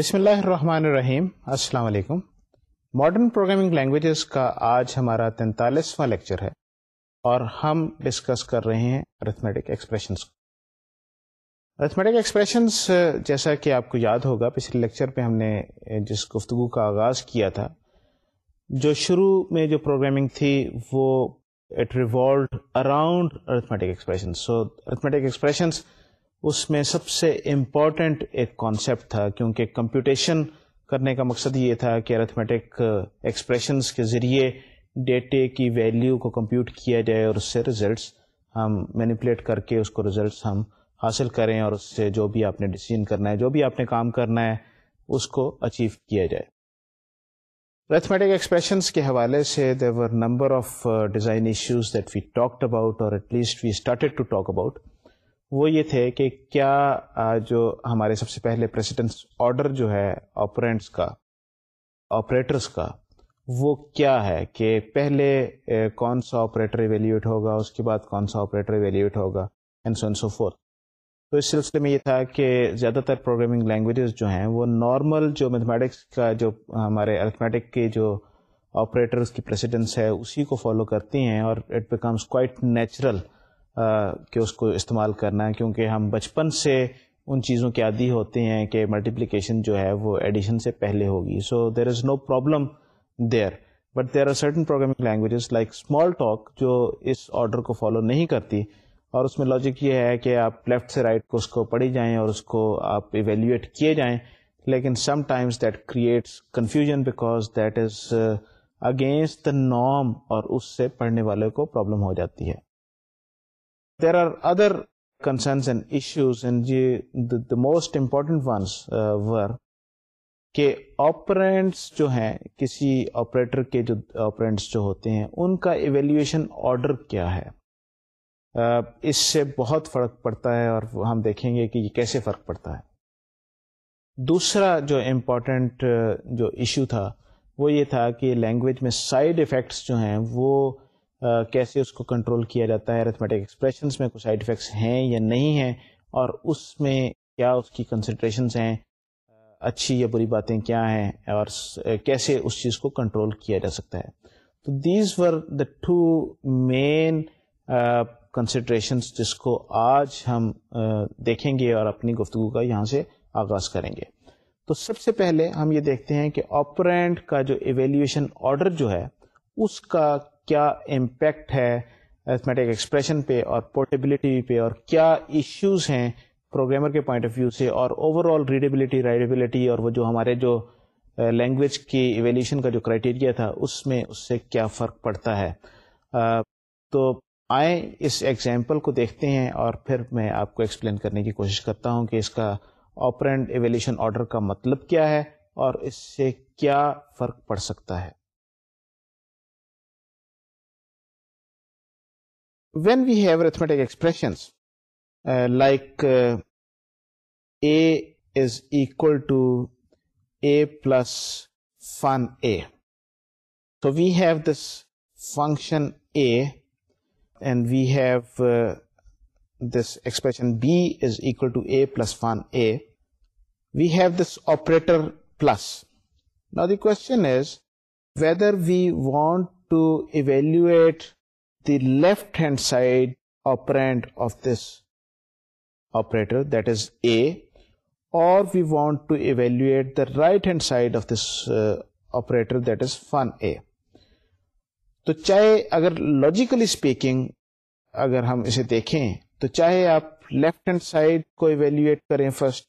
بسم اللہ الرحمن الرحیم السلام علیکم ماڈرن پروگرامنگ لینگویجز کا آج ہمارا تینتالیسواں لیکچر ہے اور ہم ڈسکس کر رہے ہیں ارتھمیٹک ایکسپریشنس ارتھمیٹک ایکسپریشنس جیسا کہ آپ کو یاد ہوگا پچھلے لیکچر پہ ہم نے جس گفتگو کا آغاز کیا تھا جو شروع میں جو پروگرامنگ تھی وہ it revolved around arithmetic so arithmetic expressions اس میں سب سے امپورٹنٹ ایک کانسیپٹ تھا کیونکہ کمپیوٹیشن کرنے کا مقصد یہ تھا کہ ارتھمیٹک ایکسپریشنس کے ذریعے ڈیٹے کی ویلیو کو کمپیوٹ کیا جائے اور اس سے ریزلٹس ہم مینیپولیٹ کر کے اس کو ریزلٹس ہم حاصل کریں اور اس سے جو بھی آپ نے ڈیسیزن کرنا ہے جو بھی آپ نے کام کرنا ہے اس کو اچیو کیا جائے ریتھمیٹک ایکسپریشنس کے حوالے سے there were number of design issues that we talk about اور at least we started to talk about وہ یہ تھے کہ کیا جو ہمارے سب سے پہلے پریسیڈنس آرڈر جو ہے آپرینٹس کا آپریٹرس کا وہ کیا ہے کہ پہلے کون سا آپریٹر ایویلیویٹ ہوگا اس کے بعد کون سا آپریٹر ایویلیویٹ ہوگا اینڈ سو سو فور تو اس سلسلے میں یہ تھا کہ زیادہ تر پروگرامنگ لینگویجز جو ہیں وہ نارمل جو میتھمیٹکس کا جو ہمارے ارتھمیٹک کے جو آپریٹرس کی پریسیڈنس ہے اسی کو فالو کرتی ہیں اور اٹ بیکمس کوائٹ نیچرل کہ اس کو استعمال کرنا ہے کیونکہ ہم بچپن سے ان چیزوں کے عادی ہوتے ہیں کہ ملٹیپلیکیشن جو ہے وہ ایڈیشن سے پہلے ہوگی so there is no problem there but there are certain programming languages like Smalltalk جو اس آرڈر کو فالو نہیں کرتی اور اس میں لاجک یہ ہے کہ آپ لیفٹ سے رائٹ کو اس کو پڑھی جائیں اور اس کو آپ ایویلیویٹ کیے جائیں لیکن sometimes that creates confusion because that is against the نام اور اس سے پڑھنے والے کو پرابلم ہو جاتی ہے there are other concerns and issues and most were کہ آپرینٹس جو ہیں کسی آپریٹر کے جو آپرینٹس جو ہوتے ہیں ان کا ایویلیویشن آرڈر کیا ہے اس سے بہت فرق پڑتا ہے اور ہم دیکھیں گے کہ یہ کیسے فرق پڑتا ہے دوسرا جو امپورٹنٹ جو ایشو تھا وہ یہ تھا کہ لینگویج میں سائڈ افیکٹس جو ہیں وہ کیسے اس کو کنٹرول کیا جاتا ہے ارتھمیٹک ایکسپریشنس میں کچھ سائڈ افیکٹس ہیں یا نہیں ہیں اور اس میں کیا اس کی کنسنٹریشنس ہیں اچھی یا بری باتیں کیا ہیں اور کیسے اس چیز کو کنٹرول کیا جا سکتا ہے تو these were the two main considerations جس کو آج ہم دیکھیں گے اور اپنی گفتگو کا یہاں سے آغاز کریں گے تو سب سے پہلے ہم یہ دیکھتے ہیں کہ آپرینٹ کا جو ایویلیویشن آرڈر جو ہے اس کا کیا امپیکٹ ہے ایتھمیٹک ایکسپریشن پہ اور پورٹیبلٹی پہ اور کیا ایشوز ہیں پروگرامر کے پوائنٹ آف ویو سے اور اوور آل ریڈیبلٹی رائڈیبلٹی اور وہ جو ہمارے جو لینگویج uh, کی ایویلیشن کا جو کرائٹیریا تھا اس میں اس سے کیا فرق پڑتا ہے تو آئیں اس ایگزامپل کو دیکھتے ہیں اور پھر میں آپ کو ایکسپلین کرنے کی کوشش کرتا ہوں کہ اس کا آپرینڈ ایویلیشن آرڈر کا مطلب کیا ہے اور اس سے کیا فرق پڑ سکتا ہے when we have arithmetic expressions uh, like uh, a is equal to a plus fun a, so we have this function a and we have uh, this expression b is equal to a plus fun a. We have this operator plus. Now the question is whether we want to evaluate hand hand side of of this operator that is A اور we want to evaluate the right hand side of this operator that is fun A تو چاہے اگر logically speaking اگر ہم اسے دیکھیں تو چاہے آپ لیفٹ ہینڈ سائڈ کو ایویلویٹ کریں فرسٹ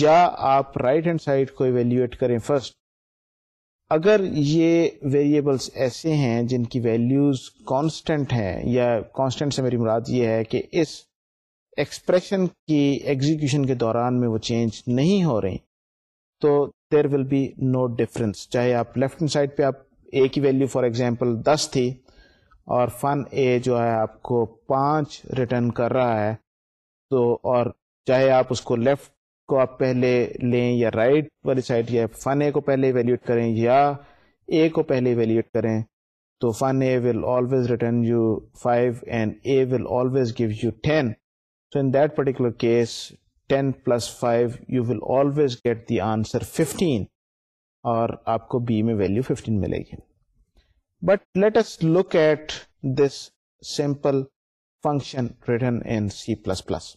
یا آپ رائٹ ہینڈ سائڈ کو ایویلویٹ کریں فرسٹ اگر یہ ویریبلس ایسے ہیں جن کی ویلیوز کانسٹنٹ ہیں یا کانسٹنٹ سے میری مراد یہ ہے کہ اس ایکسپریشن کی ایگزیکشن کے دوران میں وہ چینج نہیں ہو رہی تو دیر ول بی نو ڈفرینس چاہے آپ لیفٹ ہینڈ سائڈ پہ آپ اے کی ویلیو فار ایگزامپل دس تھی اور فن اے جو ہے آپ کو پانچ ریٹرن کر رہا ہے تو اور چاہے آپ اس کو لیفٹ کو آپ پہلے لیں یا رائٹ right والی سائڈ یا فن اے کو پہلے ایویلیوٹ کریں یا اے کو پہلے ایویلیوٹ کریں تو fun A will always return you five and A will always give you ten so in that particular case ten plus five you will always get the answer fifteen اور آپ کو B میں value fifteen ملے گی but let's look at this simple function return in C plus plus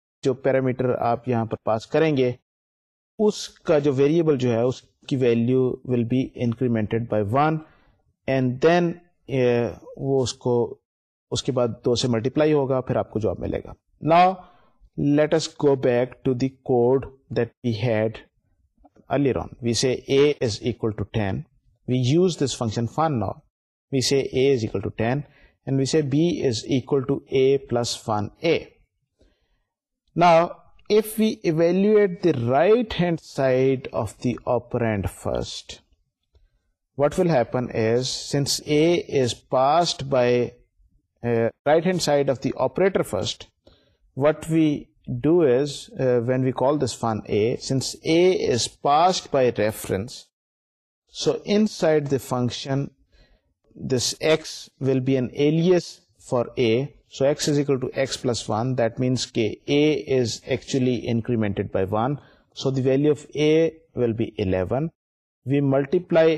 جو parameter آپ یہاں پر پاس کریں گے اس کا جو ویریبل جو ہے اس کی value will be incremented by one and then وہ اس کو اس کے بعد دو سے ملٹیپلائی ہوگا پھر آپ کو جواب ملے گا نا let's go back to the code that we had we to ten we use this function fun نا we equal to and we see is equal plus fun A Now, if we evaluate the right hand side of the operand first, what will happen is, since A is passed by uh, right hand side of the operator first, what we do is, uh, when we call this fun A, since A is passed by reference, so inside the function this X will be an alias for A, so x is equal eleven we multiply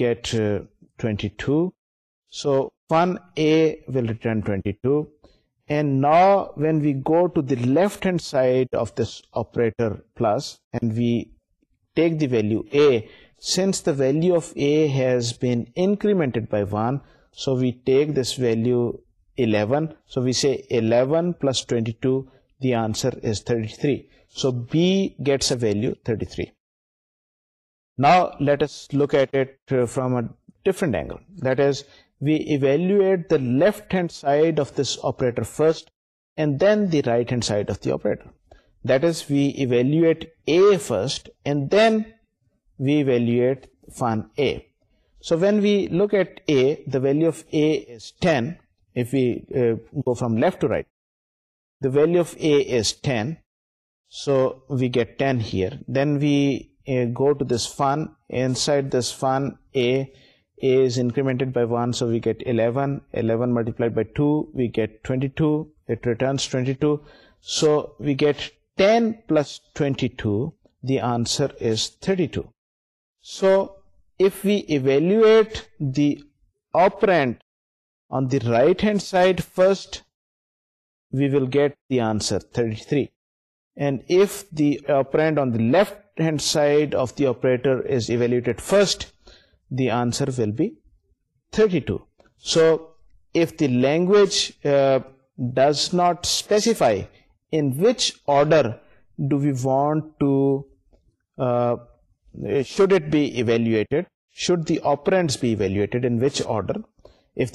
get نا when we go to the left hand side of operator plus we take the value since the value of been incremented by one so we take this value so eleven plus three so b gets now let look at the left hand side of this first then the right hand side of that this value so when we look if we uh, go from left to right, the value of A is 10, so we get 10 here. Then we uh, go to this fun. Inside this fun, A is incremented by 1, so we get 11. 11 multiplied by 2, we get 22. It returns 22. So we get 10 plus 22. The answer is 32. So if we evaluate the operand on the right hand side first, we will get the answer 33. And if the operand on the left hand side of the operator is evaluated first, the answer will be 32. So if the language uh, does not specify in which order do we want to uh, should it be evaluated, should the operands be evaluated in which order,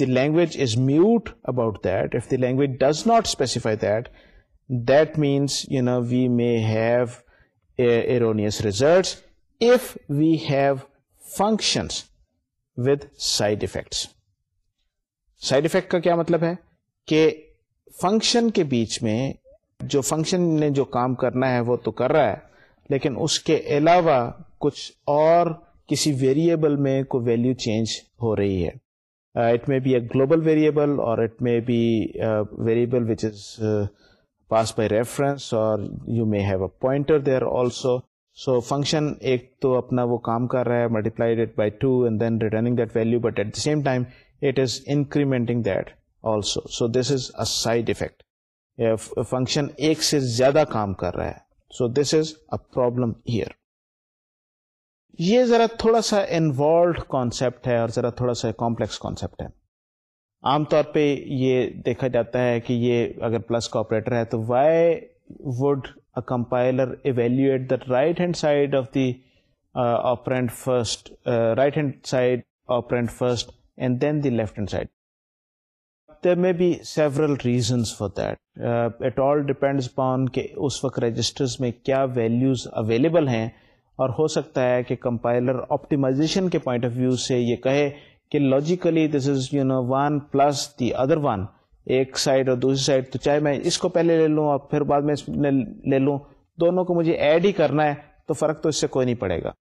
language is mute about that if language language does not specify that that means you know we may have erroneous results if we have functions with side effects side effect کا کیا مطلب ہے کہ function کے بیچ میں جو function نے جو کام کرنا ہے وہ تو کر رہا ہے لیکن اس کے علاوہ کچھ اور کسی ویریبل میں کوئی ویلیو چینج ہو رہی ہے it may be a global variable اور it may be variable which is pass by reference اور you may have a pointer they also so function ایک تو اپنا وہ کام کر رہا ہے that by two and then returning that value but at the same time it is incrementing that also so this is a side effect function ایک سے زیادہ کام کر رہا ہے سو this is a problem here یہ ذرا تھوڑا سا انوالوڈ کانسیپٹ ہے اور ذرا تھوڑا سا کمپلیکس کانسیپٹ ہے عام طور پہ یہ دیکھا جاتا ہے کہ یہ اگر پلس کا آپریٹر ہے تو why would a compiler evaluate the right hand side of the operand first right hand side operand first and then the left hand side there may be several reasons for that it all depend upon کہ اس وقت registers میں کیا values available ہیں اور ہو سکتا ہے کہ کمپائلر آپٹیمائزیشن کے پوائنٹ آف ویو سے یہ کہے کہ logically this is you know one plus the other one ایک سائڈ اور دوسری سائڈ تو چاہے میں اس کو پہلے لے لوں اور پھر بعد میں اس میں لے لوں دونوں کو مجھے ایڈ ہی کرنا ہے تو فرق تو اس سے کوئی نہیں پڑے گا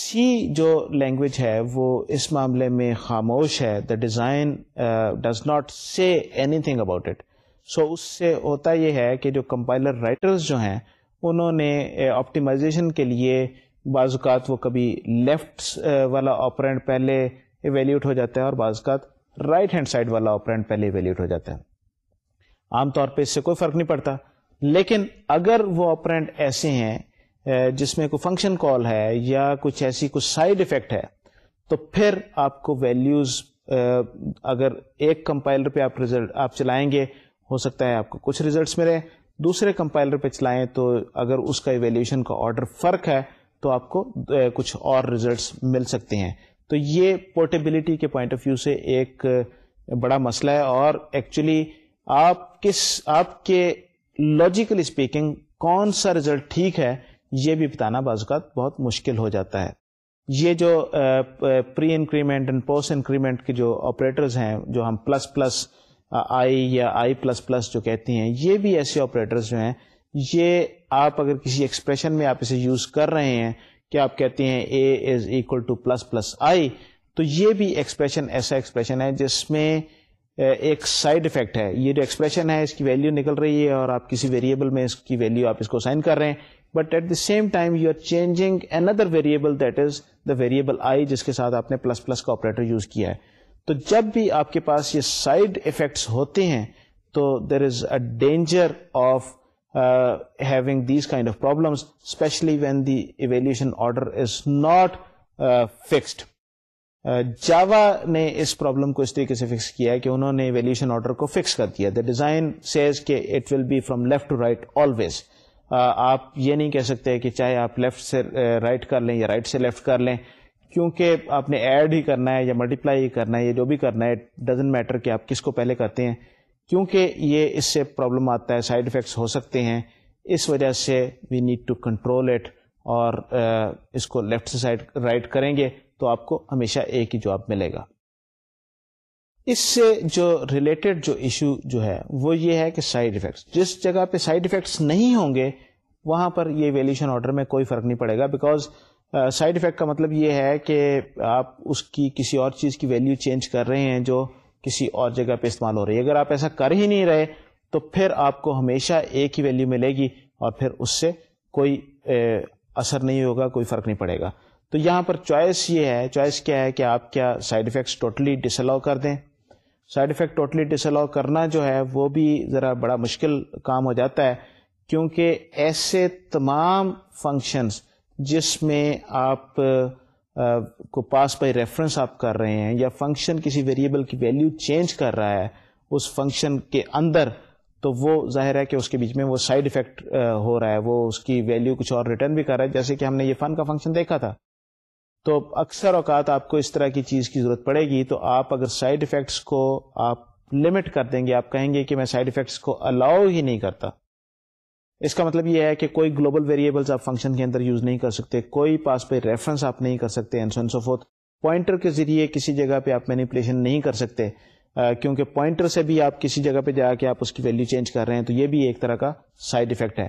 سی جو لینگویج ہے وہ اس معاملے میں خاموش ہے the design does not say anything about it so اس سے ہوتا یہ ہے کہ جو کمپائلر رائٹرز جو ہیں انہوں نے آپٹیمائزیشن کے لیے بعض اوقات وہ کبھی لیفٹ والا آپرینٹ پہلے ایویلیوٹ ہو جاتا ہے اور بعض اوقات رائٹ ہینڈ سائڈ والا آپرینٹ پہلے ایویلیوٹ ہو جاتا ہے عام طور پہ اس سے کوئی فرق نہیں پڑتا لیکن اگر وہ آپرینٹ ایسے ہیں جس میں کوئی فنکشن کال ہے یا کچھ ایسی کچھ سائڈ افیکٹ ہے تو پھر آپ کو ویلیوز اگر ایک کمپائلر پہ آپ ریزلٹ آپ چلائیں گے ہو سکتا ہے آپ کو کچھ ریزلٹس ملے دوسرے کمپائلر پہ چلائیں تو اگر اس کا ایویلیوشن کا آرڈر فرق ہے تو آپ کو کچھ اور ریزلٹس مل سکتے ہیں تو یہ پورٹیبلٹی کے پوائنٹ آف ویو سے ایک بڑا مسئلہ ہے اور ایکچولی آپ کس آپ کے لاجیکل اسپیکنگ کون سا ریزلٹ ٹھیک ہے یہ بھی بتانا بعض اوقات بہت مشکل ہو جاتا ہے یہ جو pre increment and post increment کے جو آپریٹرز ہیں جو ہم پلس پلس آئی یا آئی پلس پلس جو کہتے ہیں یہ بھی ایسے آپریٹرز جو ہیں یہ آپ اگر کسی ایکسپریشن میں آپ اسے یوز کر رہے ہیں کہ آپ کہتے ہیں a is equal to plus plus i تو یہ بھی ایکسپریشن ایسا ایکسپریشن ہے جس میں ایک سائڈ افیکٹ ہے یہ جو ایکسپریشن ہے اس کی ویلیو نکل رہی ہے اور آپ کسی ویریبل میں اس کی ویلیو آپ اس کو سائن کر رہے ہیں but at the same time you are changing another that is the variable I جس کے ساتھ آپ نے پلس پلس کا آپریٹر یوز کیا ہے تو جب بھی آپ کے پاس یہ سائڈ افیکٹس ہوتے ہیں تو there is a danger of having these kind of problems especially when the evaluation order is not fixed Java نے اس پرابلم کو اس طریقے سے فکس کیا ہے کہ انہوں نے ایویلیوشن آرڈر کو فکس کر دیا دا ڈیزائن سیز کہ it will be from left to right always آپ یہ نہیں کہہ سکتے کہ چاہے آپ لیفٹ سے رائٹ uh, کر لیں یا رائٹ سے لیفٹ کر لیں کیونکہ آپ نے ایڈ ہی کرنا ہے یا ملٹیپلائی ہی کرنا ہے یا جو بھی کرنا ہے ڈزن میٹر کہ آپ کس کو پہلے کرتے ہیں کیونکہ یہ اس سے پرابلم آتا ہے سائڈ افیکٹس ہو سکتے ہیں اس وجہ سے we need to control it اور uh, اس کو لیفٹ سے سائڈ رائٹ کریں گے تو آپ کو ہمیشہ ایک ہی جواب ملے گا اس سے جو ریلیٹڈ جو ایشو جو ہے وہ یہ ہے کہ سائڈ افیکٹس جس جگہ پہ سائڈ افیکٹس نہیں ہوں گے وہاں پر یہ ویلیوشن آرڈر میں کوئی فرق نہیں پڑے گا بیکاز سائڈ uh, افیکٹ کا مطلب یہ ہے کہ آپ اس کی کسی اور چیز کی ویلیو چینج کر رہے ہیں جو کسی اور جگہ پہ استعمال ہو رہی ہے اگر آپ ایسا کر ہی نہیں رہے تو پھر آپ کو ہمیشہ ایک ہی ویلیو ملے گی اور پھر اس سے کوئی اثر نہیں ہوگا کوئی فرق نہیں پڑے گا تو یہاں پر چوائس یہ ہے چوائس کیا ہے کہ آپ کیا side effects totally disallow کر دیں side effect totally disallow کرنا جو ہے وہ بھی ذرا بڑا مشکل کام ہو جاتا ہے کیونکہ ایسے تمام فنکشنس جس میں آپ کو پاس بائی ریفرنس آپ کر رہے ہیں یا فنکشن کسی ویریبل کی ویلیو چینج کر رہا ہے اس فنکشن کے اندر تو وہ ظاہر ہے کہ اس کے بیچ میں وہ سائڈ افیکٹ ہو رہا ہے وہ اس کی ویلیو کچھ اور ریٹرن بھی کر رہا ہے جیسے کہ ہم نے یہ فن کا فنکشن دیکھا تھا تو اکثر اوقات آپ کو اس طرح کی چیز کی ضرورت پڑے گی تو آپ اگر سائڈ افیکٹس کو آپ لمٹ کر دیں گے آپ کہیں گے کہ میں سائڈ افیکٹس کو الاؤ ہی نہیں کرتا اس کا مطلب یہ ہے کہ کوئی گلوبل ویریبلس آپ فنکشن کے اندر یوز نہیں کر سکتے کوئی پاس پہ ریفرنس آپ نہیں کر سکتے انسن سفوت پوائنٹر کے ذریعے کسی جگہ پہ آپ مینیپولیشن نہیں کر سکتے کیونکہ پوائنٹر سے بھی آپ کسی جگہ پہ جا کے آپ اس کی ویلیو چینج کر رہے ہیں تو یہ بھی ایک طرح کا سائڈ افیکٹ ہے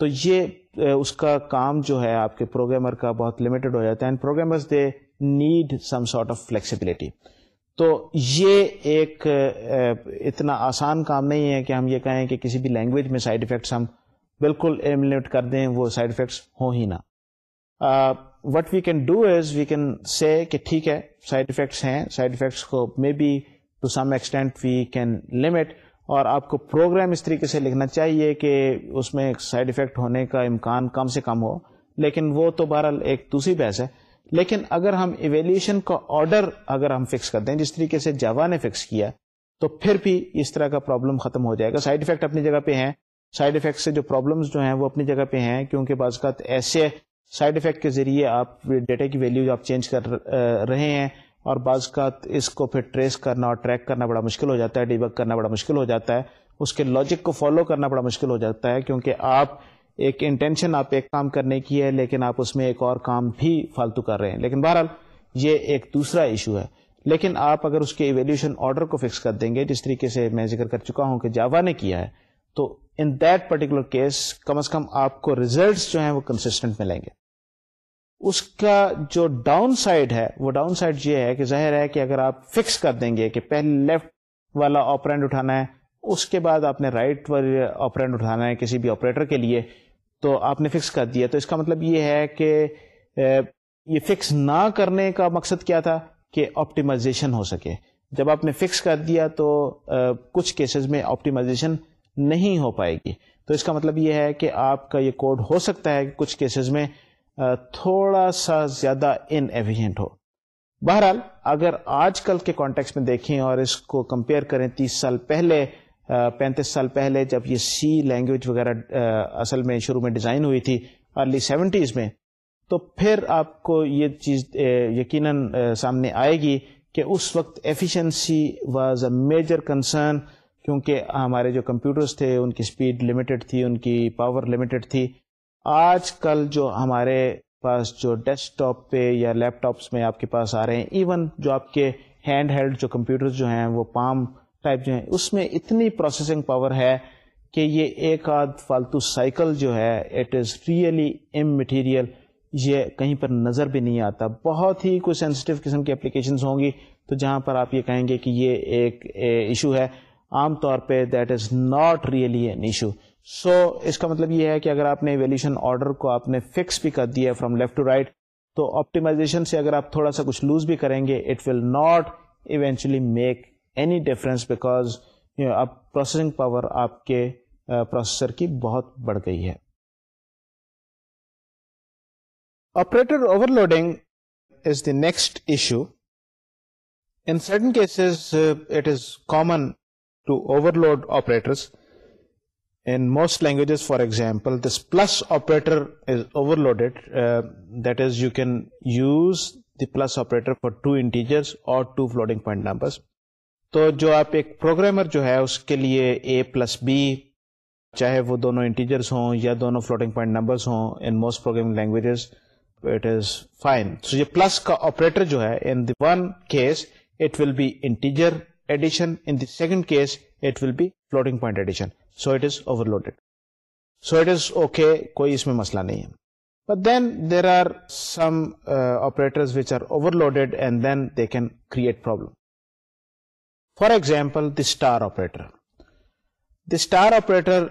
تو یہ اس کا کام جو ہے آپ کے پروگرامر کا بہت لمیٹڈ ہو جاتا ہے and programmers they need some sort of flexibility تو یہ ایک اتنا آسان کام نہیں ہے کہ ہم یہ کہیں کہ کسی بھی لینگویج میں سائڈ افیکٹس ہم بالکل ایمنیٹ کر دیں وہ سائڈ افیکٹس ہوں ہی نہ what we can do is we can say کہ ٹھیک ہے سائڈ افیکٹس ہیں سائڈ افیکٹس کو may be to some extent we can limit اور آپ کو پروگرام اس طریقے سے لکھنا چاہیے کہ اس میں سائڈ افیکٹ ہونے کا امکان کم سے کم ہو لیکن وہ تو بہرحال ایک دوسری بحث ہے لیکن اگر ہم ایویلیشن کا آرڈر اگر ہم فکس کر دیں جس طریقے سے جوا نے فکس کیا تو پھر بھی اس طرح کا پرابلم ختم ہو جائے گا سائڈ افیکٹ اپنی جگہ پہ ہیں سائڈ افیکٹ سے جو پرابلمس جو ہیں وہ اپنی جگہ پہ ہیں کیونکہ بعض اوقات ایسے سائڈ افیکٹ کے ذریعے آپ ڈیٹا کی ویلیو آپ چینج کر رہے ہیں اور بعض کا اس کو پھر ٹریس کرنا اور ٹریک کرنا بڑا مشکل ہو جاتا ہے ڈیبک کرنا بڑا مشکل ہو جاتا ہے اس کے لاجک کو فالو کرنا بڑا مشکل ہو جاتا ہے کیونکہ آپ ایک انٹینشن آپ ایک کام کرنے کی ہے لیکن آپ اس میں ایک اور کام بھی فالتو کر رہے ہیں لیکن بہرحال یہ ایک دوسرا ایشو ہے لیکن آپ اگر اس کے ایویلیوشن آرڈر کو فکس کر دیں گے جس طریقے سے میں ذکر کر چکا ہوں کہ جاوا نے کیا ہے تو ان دیٹ پرٹیکولر کیس کم کم از آپ کو ریزلٹس جو ہیں وہ کنسسٹنٹ ملیں گے اس کا جو ڈاؤن سائڈ ہے وہ ڈاؤن سائڈ یہ ہے کہ ظاہر ہے کہ کہ اگر آپ فکس کر دیں گے پہلے لیفٹ والا اٹھانا ہے اس کے بعد آپ نے رائٹ والے اٹھانا ہے کسی بھی آپریٹر کے لیے تو آپ نے فکس کر دیا تو اس کا مطلب یہ ہے کہ یہ فکس نہ کرنے کا مقصد کیا تھا کہ آپٹیمائزیشن ہو سکے جب آپ نے فکس کر دیا تو کچھ کیسز میں آپٹیمائزیشن نہیں ہو پائے گی تو اس کا مطلب یہ ہے کہ آپ کا یہ کوڈ ہو سکتا ہے کہ کچھ کیسز میں تھوڑا سا زیادہ ان ایفیشینٹ ہو بہرحال اگر آج کل کے کانٹیکس میں دیکھیں اور اس کو کمپیئر کریں تیس سال پہلے پینتیس سال پہلے جب یہ سی لینگویج وغیرہ اصل میں شروع میں ڈیزائن ہوئی تھی ارلی سیونٹیز میں تو پھر آپ کو یہ چیز یقیناً سامنے آئے گی کہ اس وقت efficiency was a major concern کیونکہ ہمارے جو کمپیوٹرز تھے ان کی اسپیڈ لمیٹڈ تھی ان کی پاور لمیٹڈ تھی آج کل جو ہمارے پاس جو ڈیسک ٹاپ پہ یا لیپ ٹاپس میں آپ کے پاس آ رہے ہیں ایون جو آپ کے ہینڈ ہیلڈ جو کمپیوٹرز جو ہیں وہ پام ٹائپ جو ہیں اس میں اتنی پروسیسنگ پاور ہے کہ یہ ایک آدھ فالتو سائیکل جو ہے it is really immaterial یہ کہیں پر نظر بھی نہیں آتا بہت ہی کوئی سینسٹیو قسم کی اپلیکیشنز ہوں گی تو جہاں پر آپ یہ کہیں گے کہ یہ ایک ایشو ہے عام طور پہ that is not really an issue so اس کا مطلب یہ ہے کہ اگر آپ نے ویلیوشن آرڈر کو آپ نے فکس بھی کر دیا ہے لیفٹ ٹو رائٹ تو آپٹیمائزیشن سے اگر آپ تھوڑا سا کچھ لوز بھی کریں گے it will not eventually make any difference because اب پروسیسنگ پاور آپ کے پروسیسر uh, کی بہت بڑھ گئی ہے operator overloading is the next issue in certain cases it is common for example this plus you overloaded that is you can use the plus two floating to integers اور جو آپ ایک programmer جو ہے اس کے لیے اے پلس بی چاہے وہ دونوں انٹیجرس ہوں یا دونوں فلوٹنگ پوائنٹ نمبرس ہوں in most programming languages it is fine so یہ پلس کا آپریٹر جو ہے in the one case it will be integer addition and case it will be floating so it is overloaded so it is okay مسئلہ نہیں ہے example the star operator the star operator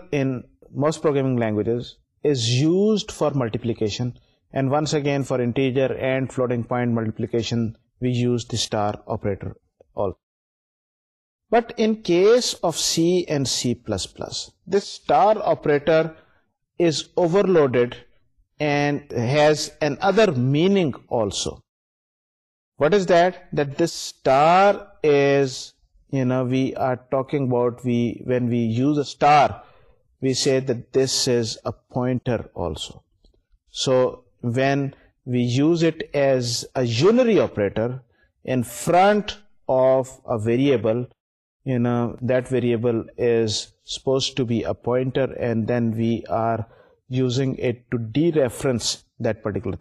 for multiplication and once again for integer and floating multiplication we use the operator But in case of C and C++, this star operator is overloaded and has another meaning also. What is that? That this star is, we are talking about, when we use a star, we say that this is a pointer also. So when we use it as a unary operator in front of a variable, the variable is supposed to be a pointer and then we are using the context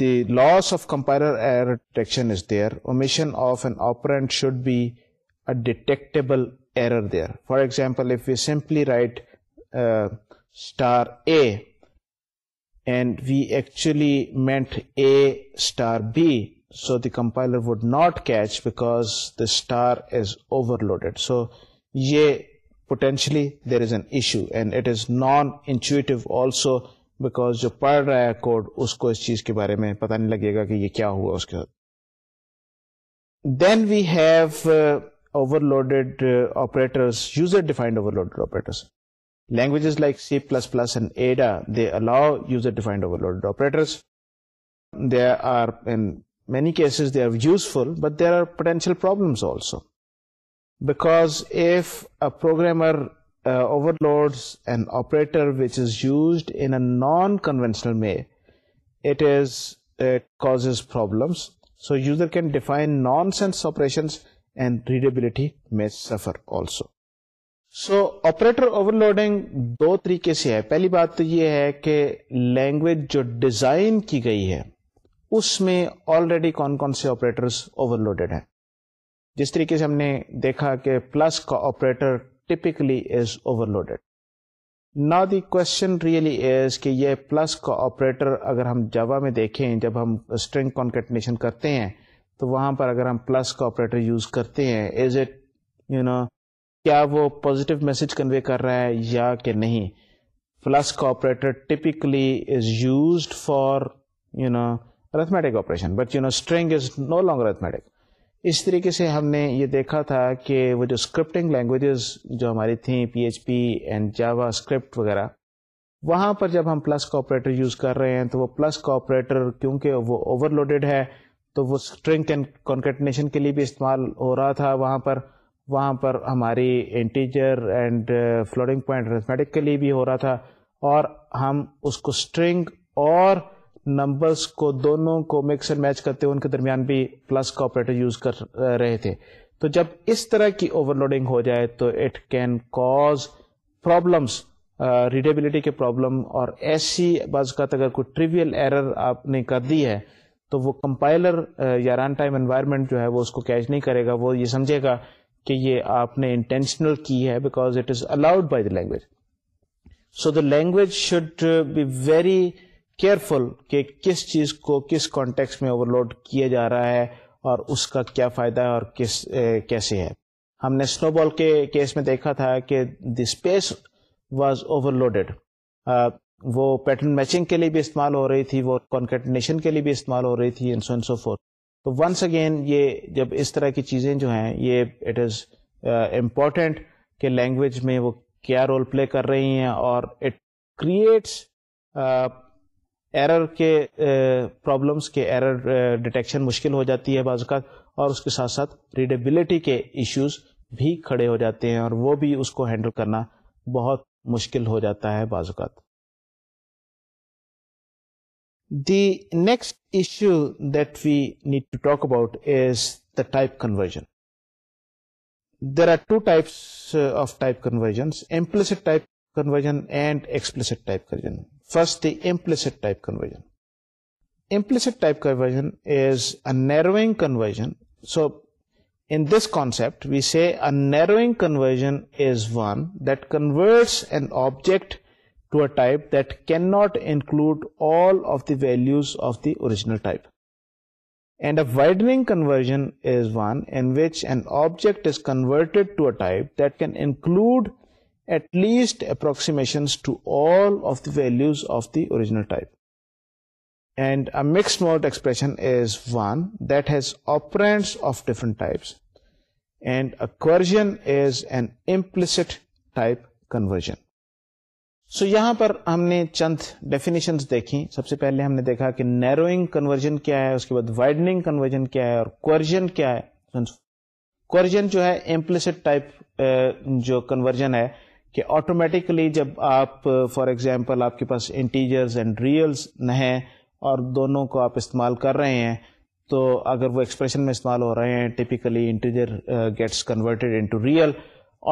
this of comparison is the omission of an آپ should be a detectable error there for example write star A and we actually meant A star B so the compiler would not catch because the star is overloaded so یہ potentially there is an issue and it is non intuitive also because جو پڑھ رہا ہے code اس کو اس چیز کے بارے میں پتہ نہیں لگے گا کہ یہ کیا ہوا اس کے ساتھ then we have overloaded operator defined overloaded operators Languages like C++ and Ada, they allow user-defined overloaded operators. They are, in many cases, they are useful, but there are potential problems also. Because if a programmer uh, overloads an operator which is used in a non-conventional way, it uh, causes problems. So user can define nonsense operations and readability may suffer also. So operator overloading دو طریقے سے ہے پہلی بات تو یہ ہے کہ language جو ڈیزائن کی گئی ہے اس میں آلریڈی کون کون سے آپریٹر لوڈیڈ ہیں جس طریقے سے ہم نے دیکھا کہ پلس کا operator typically is over loaded نا دی کوشچن ریئلی از کہ یہ پلس کا آپریٹر اگر ہم جوا میں دیکھیں جب ہم اسٹرنگ کانکٹنیشن کرتے ہیں تو وہاں پر اگر ہم پلس کا آپریٹر یوز کرتے ہیں از اٹ یو نو کیا وہ پازیٹیو میسج کنوے کر رہا ہے یا کہ نہیں operator typically is used for you know arithmetic operation but you know no is arithmetic اس طریقے سے ہم نے یہ دیکھا تھا کہ وہ جو اسکرپٹنگ لینگویجز جو ہماری تھیں P H P and JavaScript وغیرہ وہاں پر جب ہم پلس کوپریٹر یوز کر رہے ہیں تو وہ پلس کوپریٹر کیونکہ وہ اوور لوڈیڈ ہے تو وہ اسٹرنگ کنکریٹنیشن کے لیے بھی استعمال ہو رہا تھا وہاں پر وہاں پر ہماری integer and floating point arithmetically بھی ہو رہا تھا اور ہم اس کو اسٹرنگ اور نمبرس کو دونوں کو مکس اینڈ میچ کرتے ہوئے ان کے درمیان بھی پلس کا آپریٹر یوز کر رہے تھے تو جب اس طرح کی اوور لوڈنگ ہو جائے تو it can cause problems readability کے پرابلم اور ایسی بعض کا اگر کوئی ٹریویل ایرر آپ نے کر دی ہے تو وہ کمپائلر یا رن ٹائم انوائرمنٹ جو ہے وہ اس کو کیچ نہیں کرے گا وہ یہ سمجھے گا کہ یہ آپ نے انٹینشنل کی ہے because it is allowed by the language so the language should be very careful کہ کس چیز کو کس کانٹیکس میں اوور لوڈ کیا جا رہا ہے اور اس کا کیا فائدہ ہے اور کس uh, کیسے ہے ہم نے سنو بال کے کیس میں دیکھا تھا کہ the space was over loaded وہ پیٹرن میچنگ کے لیے بھی استعمال ہو رہی تھی وہ کانکٹنیشن کے لیے بھی استعمال ہو رہی تھی انسو انسو فور تو ونس اگین یہ جب اس طرح کی چیزیں جو ہیں یہ اٹ از امپورٹنٹ کہ لینگویج میں وہ کیا رول پلے کر رہی ہیں اور اٹ کریٹس ایرر کے پرابلمس uh, کے ایرر ڈٹیکشن uh, مشکل ہو جاتی ہے بعض اوقات اور اس کے ساتھ ساتھ ریڈیبلٹی کے ایشوز بھی کھڑے ہو جاتے ہیں اور وہ بھی اس کو ہینڈل کرنا بہت مشکل ہو جاتا ہے بعض اوقات next issue that we need to talk about conversion there are two type of type converted first conversion implicit type converting conversion so in this concept we see narrowing conversion is one converts an object values different is an implicit type conversion so یہاں پر ہم نے چند definition دیکھیں سب سے پہلے ہم نے دیکھا کہ نیروئنگ کنورژن کیا ہے اس کے بعد وائڈنگ کنورژن کیا ہے اور کوجن کیا ہے جو جو ہے ٹائپ کنورژن ہے کہ آٹومیٹکلی جب آپ فار ایگزامپل آپ کے پاس انٹیجرز اینڈ ریئلس ہیں اور دونوں کو آپ استعمال کر رہے ہیں تو اگر وہ ایکسپریشن میں استعمال ہو رہے ہیں typically integer gets converted into real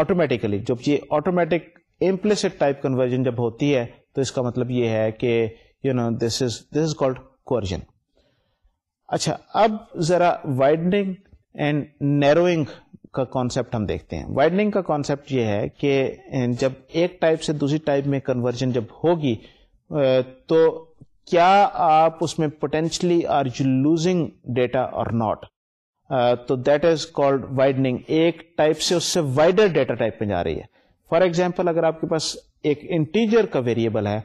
automatically جب یہ آٹومیٹک ٹائپ کنورژن جب ہوتی ہے تو اس کا مطلب یہ ہے کہ you know this is this is اچھا اب ذرا وائڈنگ اینڈ نیروئنگ کا کانسیپٹ ہم دیکھتے ہیں وائڈنگ کا کانسیپٹ یہ ہے کہ جب ایک ٹائپ سے دوسری ٹائپ میں کنورژن جب ہوگی تو کیا آپ اس میں potentially are you losing data اور ناٹ تو دیٹ از کالڈ وائڈنگ ایک ٹائپ سے اس سے وائڈر ڈیٹا ٹائپ میں جا رہی ہے فار ایگزامپل اگر آپ کے پاس ایک انٹیجر کا ویریبل ہے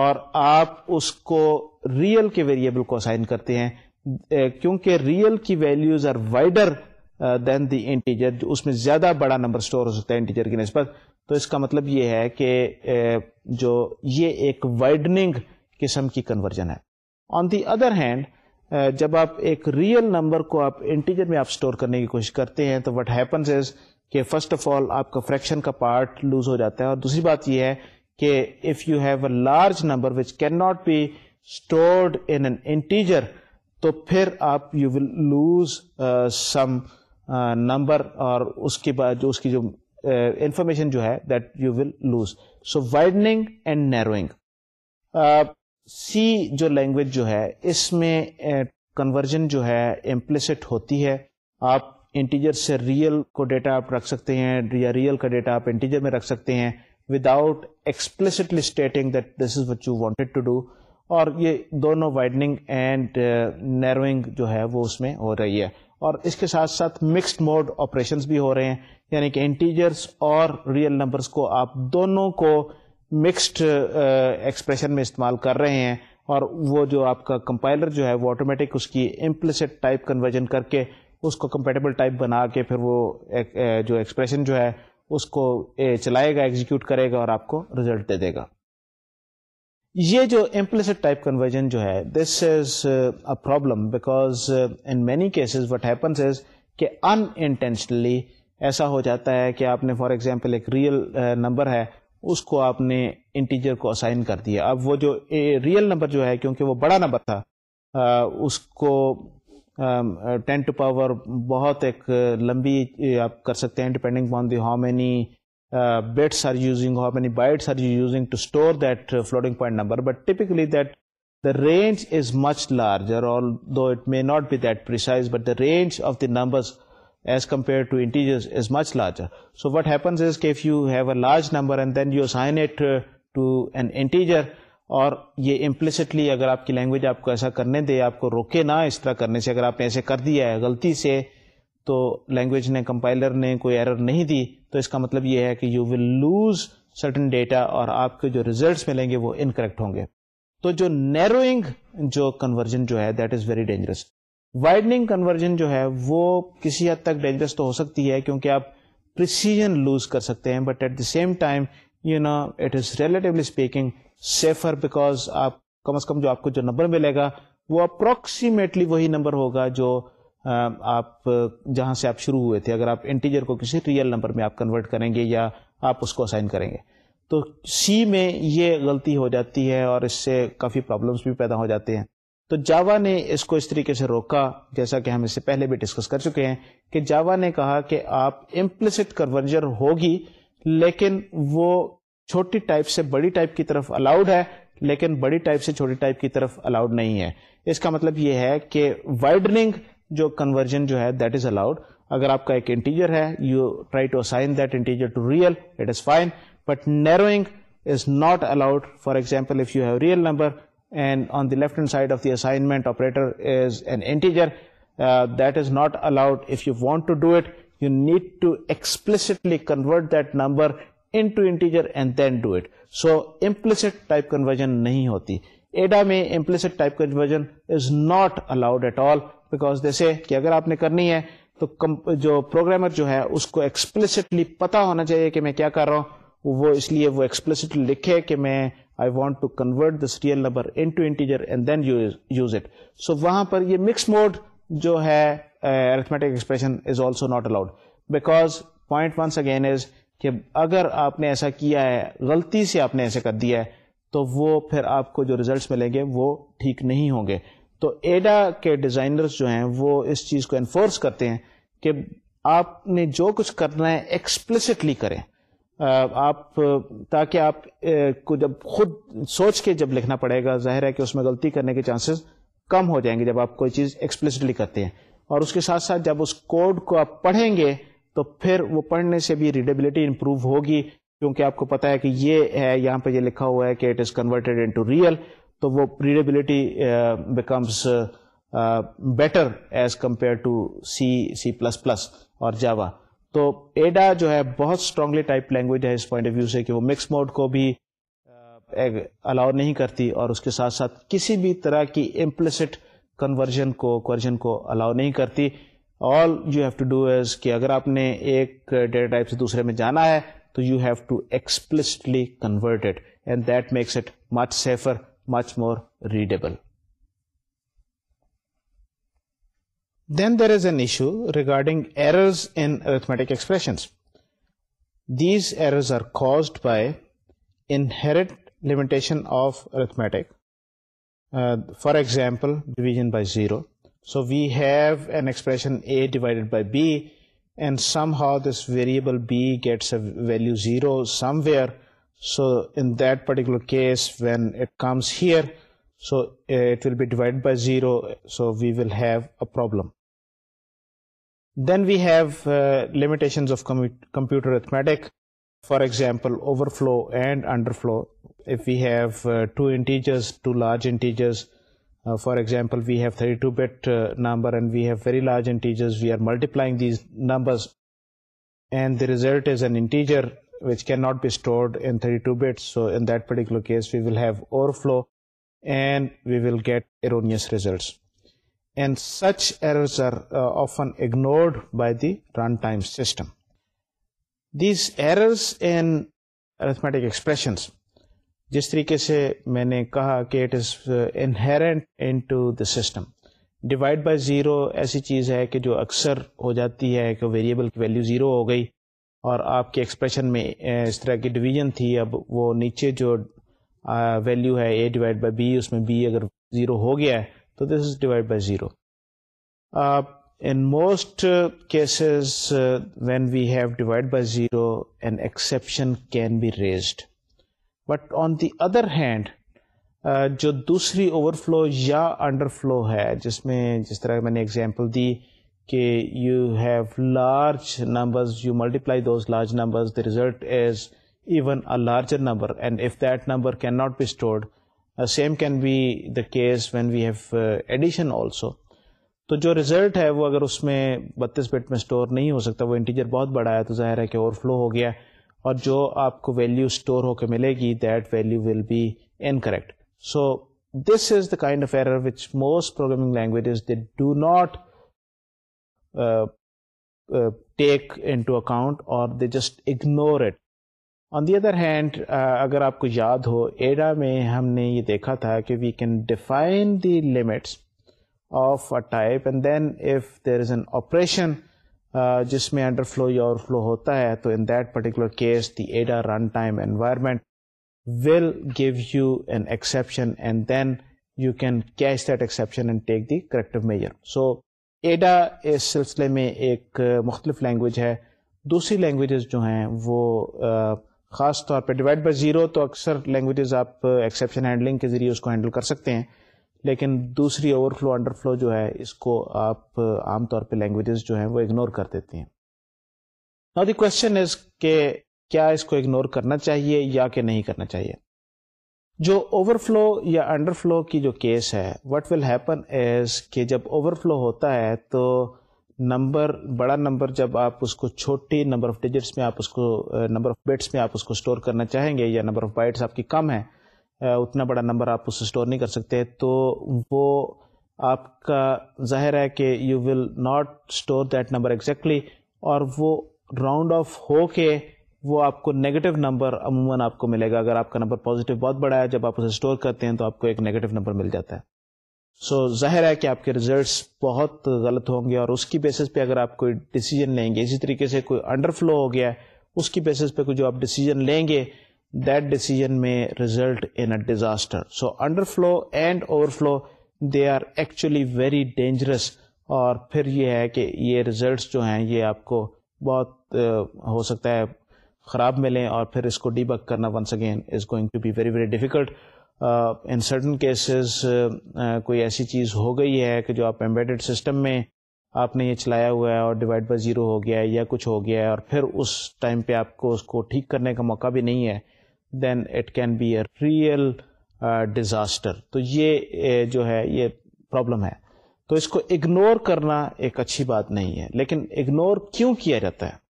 اور آپ اس کو ریئل کے ویریبل کو اسائن کرتے ہیں کیونکہ ریئل کی values are wider than the integer اس میں زیادہ بڑا نمبر اسٹور ہو سکتا ہے انٹیجر کی نسبت تو اس کا مطلب یہ ہے کہ جو یہ ایک وائڈنگ قسم کی کنورژن ہے آن دی ادر ہینڈ جب آپ ایک ریئل نمبر کو آپ انٹیجر میں آپ اسٹور کرنے کی کوشش کرتے ہیں تو وٹ ہیپنس از کہ فرسٹ آف آل آپ کا فریکشن کا پارٹ لوز ہو جاتا ہے اور دوسری بات یہ ہے کہ if you have a large number which can not be stored in an integer تو پھر آپ you will lose some number اور اس کے بعد جو جو اس کی انفارمیشن جو ہے that you will lose so widening and narrowing C جو لینگویج جو ہے اس میں کنورژن جو ہے امپلسٹ ہوتی ہے آپ انٹیجر سے ریئل کو ڈیٹا آپ رکھ سکتے ہیں یا ریئل کا ڈیٹا آپ انٹیجر میں رکھ سکتے ہیں without explicitly stating that this is what you wanted to do اور یہ دونوں وائڈنگ اینڈ نیروئنگ جو ہے وہ اس میں ہو رہی ہے اور اس کے ساتھ ساتھ مکسڈ موڈ آپریشنس بھی ہو رہے ہیں یعنی کہ انٹیجرس اور ریئل نمبرس کو آپ دونوں کو مکسڈ ایکسپریشن uh, میں استعمال کر رہے ہیں اور وہ جو آپ کا کمپائلر جو ہے وہ آٹومیٹک اس کی امپلسٹ ٹائپ کنورژن کر کے اس کو کمپیٹیبل ٹائپ بنا کے پھر وہ uh, uh, جو ایکسپریشن جو ہے اس کو چلائے گا ایگزیکیوٹ کرے گا اور آپ کو رزلٹ دے دے گا یہ جو امپلسٹ ٹائپ کنورژن جو ہے this is a problem because in many cases what happens is کہ انٹینشنلی ایسا ہو جاتا ہے کہ آپ نے فار ایگزامپل ایک ریئل نمبر ہے اس کو آپ نے انٹیجر کو اسائن کر دیا اب وہ جو ریئل نمبر جو ہے کیونکہ وہ بڑا نمبر تھا اس کو ٹین ٹو پاور بہت ایک لمبی آپ کر سکتے ہیں depending the how many bits are using how many bytes are using to store that floating point number but that the range is much larger although it may not be that but the range of the numbers as compare is much larger so what number large number and then you sign to an integer اور یہ implicitly اگر آپ کی language آپ کو ایسا کرنے دے آپ کو روکے نہ اس طرح کرنے سے اگر آپ نے ایسے کر دیا ہے غلطی سے تو لینگویج نے کمپائلر نے کوئی ایرر نہیں دی تو اس کا مطلب یہ ہے کہ you will lose certain data اور آپ کے جو ریزلٹس ملیں گے وہ انکریکٹ ہوں گے تو جو نیروئنگ جو کنورژن جو ہے that is very dangerous widening conversion جو ہے وہ کسی حد تک ڈینجرس تو ہو سکتی ہے کیونکہ آپ پرسیزن لوز کر سکتے ہیں but at same time you know it is speaking safer because آپ کم از کم جو آپ کو جو نمبر ملے گا وہ اپروکسیمیٹلی وہی نمبر ہوگا جو آپ جہاں سے آپ شروع ہوئے تھے اگر آپ انٹیجر کو کسی ریئل نمبر میں آپ کنورٹ کریں گے یا آپ اس کو اسائن کریں گے تو سی میں یہ غلطی ہو جاتی ہے اور اس سے کافی پرابلمس بھی پیدا ہو جاتے ہیں تو جاوا نے اس کو اس طریقے سے روکا جیسا کہ ہم اس سے پہلے بھی ڈسکس کر چکے ہیں کہ جاوا نے کہا کہ آپ امپلسٹ کنورجر ہوگی لیکن وہ چھوٹی ٹائپ سے بڑی ٹائپ کی طرف الاؤڈ ہے لیکن بڑی ٹائپ سے چھوٹی ٹائپ کی طرف الاؤڈ نہیں ہے اس کا مطلب یہ ہے کہ وائڈنگ جو کنورژن جو ہے دیٹ از الاؤڈ اگر آپ کا ایک انٹیجر ہے you try to assign that integer to real it is fine but narrowing is not allowed for example if you have real number left hand side of دیٹریٹر that is not allowed if you want to do it need to explicitly convert نمبرزن نہیں ہوتی Ada میں سے اگر آپ نے کرنی ہے تو جو پروگرام جو ہے اس کو ایکسپلسلی پتا ہونا چاہیے کہ میں کیا کر رہا ہوں وہ اس لیے وہ ایکسپلسٹلی لکھے کہ میں I want to convert the serial number into integer and then use it so وہاں پر یہ مکس موڈ جو ہے arithmetic expression is is also not allowed because point once again کہ اگر آپ نے ایسا کیا ہے غلطی سے آپ نے ایسا کر دیا ہے تو وہ پھر آپ کو جو ریزلٹس ملیں گے وہ ٹھیک نہیں ہوں گے تو ایڈا کے ڈیزائنرس جو ہیں وہ اس چیز کو انفورس کرتے ہیں کہ آپ نے جو کچھ کرنا ہے ایکسپلسٹلی کریں آپ تاکہ آپ کو جب خود سوچ کے جب لکھنا پڑے گا ظاہر ہے کہ اس میں غلطی کرنے کے چانسز کم ہو جائیں گے جب آپ کوئی چیز ایکسپلسٹلی کرتے ہیں اور اس کے ساتھ ساتھ جب اس کوڈ کو آپ پڑھیں گے تو پھر وہ پڑھنے سے بھی ریڈیبلٹی امپروو ہوگی کیونکہ آپ کو پتا ہے کہ یہ ہے یہاں پہ یہ لکھا ہوا ہے کہ it is converted into real تو وہ readability becomes better as compare to C C plus plus اور جاوا تو ایڈا جو ہے بہت اسٹرانگلی ٹائپ لینگویج ہے اس پوائنٹ آف ویو سے کہ وہ مکس موڈ کو بھی الاؤ نہیں کرتی اور اس کے ساتھ ساتھ کسی بھی طرح کی امپلسٹ کنورژن کو کورژن کو الاؤ نہیں کرتی all you have to do is کہ اگر آپ نے ایک ڈیٹا ٹائپ سے دوسرے میں جانا ہے تو you have to explicitly convert and that makes it much safer much more readable Then there is an issue regarding errors in arithmetic expressions. These errors are caused by inherent limitation of arithmetic. Uh, for example, division by 0. So we have an expression a divided by b, and somehow this variable b gets a value 0 somewhere. So in that particular case, when it comes here, so it will be divided by 0, so we will have a problem. Then we have limitation computer arithmetic for example overflow and underflow if we have ٹوٹیجرپل we have thirty we have very لارجیجرٹیپلائنگ these number which can not be stored انٹرسلوڈ we will get erroneous results and such uh, often are often ignored by the run time system arithmetic expressions جس طریقے سے میں نے کہا کہ it is inherent into the system divide by zero ایسی چیز ہے کہ جو اکثر ہو جاتی ہے کہ ویریبل کی ویلیو زیرو ہو گئی اور آپ کے ایکسپریشن میں اس طرح کی ڈویژن تھی اب وہ نیچے جو ویلیو ہے اے ڈیوائڈ بائی بی اس میں بی اگر زیرو ہو گیا ہے تو this is divide by zero in most cases when we have divide by zero an exception can be raised but on the other hand جو دوسری اوور فلو یا انڈر فلو ہے جس میں جس طرح میں نے ایگزامپل دی کہ you have large you multiply those large result is even a larger number and if that number can not be stored same can be the case when we have addition also تو جو result ہے وہ اگر اس میں بتیس bit میں store نہیں ہو سکتا وہ انٹیجر بہت بڑا ہے تو ظاہر ہے کہ اوور فلو ہو گیا اور جو آپ کو ویلیو اسٹور ہو کے ملے گی that value will be incorrect so this is the kind of error which most programming languages they do not take into account اور they just ignore it on the other hand اگر آپ کو یاد ہو ایڈا میں ہم نے یہ دیکھا تھا کہ we can define the limits of a type and then if there is an operation جس میں انڈر فلو یا اوور فلو ہوتا ہے تو in that particular case the Ada run time environment will give you an exception and then you can catch that exception and take the corrective measure so Ada اس سلسلے میں ایک مختلف language ہے دوسری languages جو ہیں وہ uh, خاص طور پہ ڈیوائڈ بائی زیرو تو اکثر لینگویجز آپ ایکسیپشن uh, ہینڈلنگ کے ذریعے اس کو ہینڈل کر سکتے ہیں لیکن دوسری اوور فلو انڈر فلو جو ہے اس کو آپ uh, عام طور پہ لینگویجز جو ہیں وہ اگنور کر دیتے ہیں نا دی کوشچن از کہ کیا اس کو اگنور کرنا چاہیے یا کہ نہیں کرنا چاہیے جو اوور فلو یا انڈر فلو کی جو کیس ہے واٹ ول ہیپن کہ جب اوور فلو ہوتا ہے تو نمبر بڑا نمبر جب آپ اس کو چھوٹی نمبر آف ڈیجٹس میں آپ اس کو نمبر آف بیٹس میں آپ اس کو اسٹور کرنا چاہیں گے یا نمبر آف بائٹس آپ کی کم ہے اتنا بڑا نمبر آپ اسے اسٹور نہیں کر سکتے تو وہ آپ کا ظاہر ہے کہ you will not store that number exactly اور وہ راؤنڈ آف ہو کے وہ آپ کو نیگیٹو نمبر عموماً آپ کو ملے گا اگر آپ کا نمبر پازیٹیو بہت بڑا ہے جب آپ اسے اسٹور کرتے ہیں تو آپ کو ایک نگیٹو نمبر مل جاتا ہے سو ظاہر ہے کہ آپ کے ریزلٹس بہت غلط ہوں گے اور اس کی بیسس پہ اگر آپ کوئی ڈیسیجن لیں گے اسی طریقے سے کوئی انڈر فلو ہو گیا اس کی بیسس پہ کوئی جو آپ ڈیسیجن لیں گے دیٹ ڈیسیجن میں result in a disaster so underflow and overflow they are actually very dangerous اور پھر یہ ہے کہ یہ ریزلٹس جو ہیں یہ آپ کو بہت ہو سکتا ہے خراب ملیں اور پھر اس کو ڈی بک کرنا once again is going to be very very difficult in certain cases کوئی ایسی چیز ہو گئی ہے کہ جو آپ امبیڈ سسٹم میں آپ نے یہ چلایا ہوا ہے اور ڈیوائڈ بائی زیرو ہو گیا ہے یا کچھ ہو گیا ہے اور پھر اس ٹائم پہ آپ کو اس کو ٹھیک کرنے کا موقع بھی نہیں ہے then it can be a real disaster تو یہ جو ہے یہ پرابلم ہے تو اس کو اگنور کرنا ایک اچھی بات نہیں ہے لیکن اگنور کیوں کیا جاتا ہے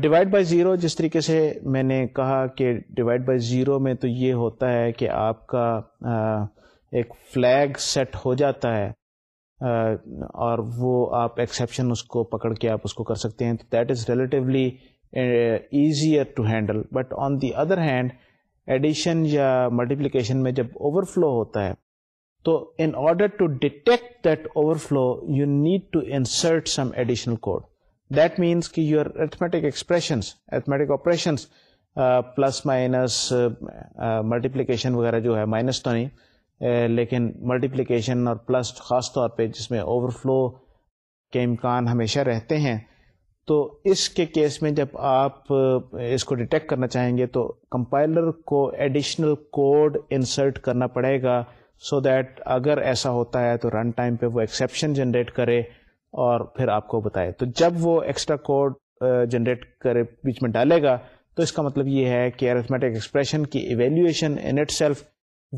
ڈیوائڈ بائی زیرو جس طریقے سے میں نے کہا کہ ڈیوائڈ بائی زیرو میں تو یہ ہوتا ہے کہ آپ کا ایک فلیگ سیٹ ہو جاتا ہے اور وہ آپ ایکسیپشن اس کو پکڑ کے آپ اس کو کر سکتے ہیں تو that is relatively easier to handle but on the other hand addition یا ملٹیپلیکیشن میں جب اوور فلو ہوتا ہے تو in order to detect that overflow you need to insert some additional code that means کہ your arithmetic expressions arithmetic operations plus minus multiplication وغیرہ جو ہے مائنس تو نہیں لیکن ملٹیپلیکیشن اور پلس خاص طور پہ جس میں اوور فلو کے امکان ہمیشہ رہتے ہیں تو اس کے کیس میں جب آپ اس کو ڈیٹیکٹ کرنا چاہیں گے تو کمپائلر کو ایڈیشنل کوڈ انسرٹ کرنا پڑے گا سو so دیٹ اگر ایسا ہوتا ہے تو رن ٹائم پہ وہ ایکسیپشن جنریٹ کرے اور پھر آپ کو بتائے تو جب وہ ایکسٹرا کوڈ جنریٹ کرے بیچ میں ڈالے گا تو اس کا مطلب یہ ہے کہ ایکسپریشن کی ان ان اٹ سیلف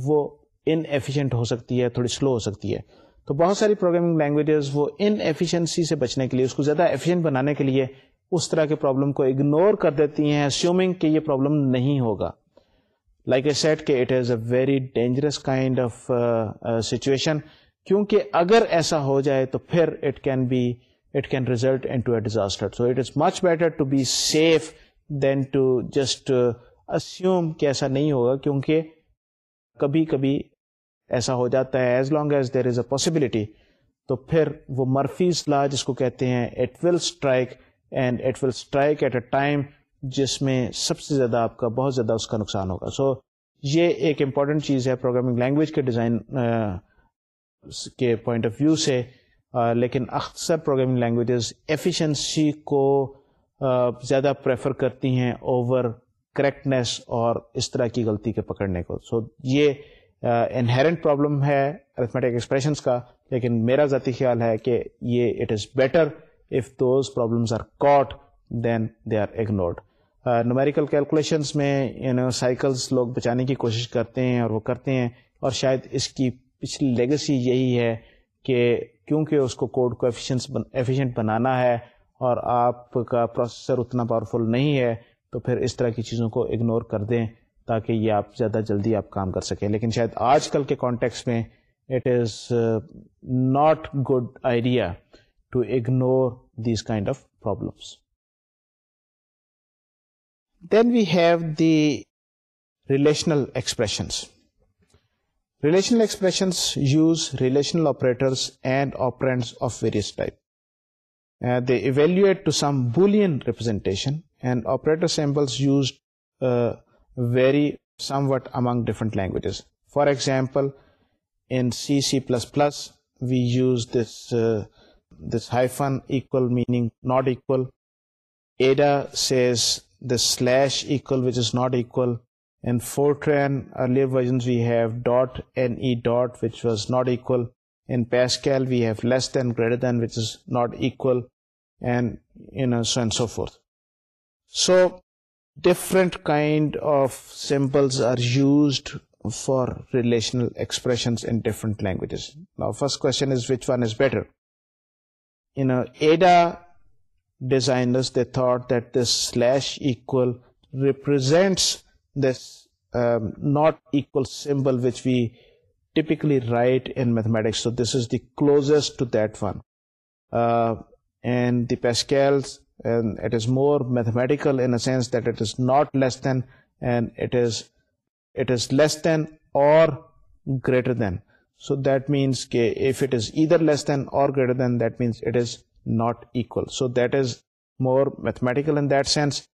وہ ایفیشینٹ ہو سکتی ہے تھوڑی سلو ہو سکتی ہے تو بہت ساری پروگرامنگ لینگویجز وہ ان ایفیشینسی سے بچنے کے لیے اس کو زیادہ ایفیشینٹ بنانے کے لیے اس طرح کے پرابلم کو اگنور کر دیتی ہیں سیومنگ کہ یہ پرابلم نہیں ہوگا لائک اے سیٹ کہ it is a very dangerous kind of situation کیونکہ اگر ایسا ہو جائے تو پھر it can be it can result into a disaster so it is much better to be safe than to just assume کہ ایسا نہیں ہوگا کیونکہ کبھی کبھی ایسا ہو جاتا ہے as long as there is a possibility تو پھر وہ مرفیز لا جس کو کہتے ہیں it will strike and it will strike at a time جس میں سب سے زیادہ آپ کا بہت زیادہ اس کا نقصان ہوگا سو so, یہ ایک امپورٹنٹ چیز ہے پروگرامنگ لینگویج کے ڈیزائن کے پوائنٹ آف ویو سے لیکن اکثر پروگرامنگ لینگویجز ایفیشنسی کو زیادہ پریفر کرتی ہیں اوور کریکٹنیس اور اس طرح کی غلطی کے پکڑنے کو سو یہ انہرنٹ پرابلم ہے ارتھمیٹک ایکسپریشنس کا لیکن میرا ذاتی خیال ہے کہ یہ it is better if those problems are caught than they are ignored numerical calculations میں یو نو سائیکلس لوگ بچانے کی کوشش کرتے ہیں اور وہ کرتے ہیں اور شاید اس کی پچھلی لیگسی یہی ہے کہ کیونکہ اس کو کوڈ ایفیشنس ایفیشینٹ بنانا ہے اور آپ کا پروسیسر اتنا پاورفل نہیں ہے تو پھر اس طرح کی چیزوں کو اگنور کر دیں تاکہ یہ آپ زیادہ جلدی آپ کام کر سکیں لیکن شاید آج کل کے کانٹیکس میں it is not good idea to ignore these kind of problems then we have the relational expressions Relational expressions use relational operators and operands of various types. Uh, they evaluate to some Boolean representation, and operator symbols used uh, vary somewhat among different languages. For example, in C++, we use uh, this hyphen equal meaning not equal. Ada says the slash equal, which is not equal. First کون is better designs this this slash represents this um, not equal symbol which we typically write in mathematics. So this is the closest to that one. Uh, and the Pascal's, and it is more mathematical in a sense that it is not less than, and it is less than or greater than. So that means if it is either less than or greater than, that means it is not equal. So that is more mathematical in that sense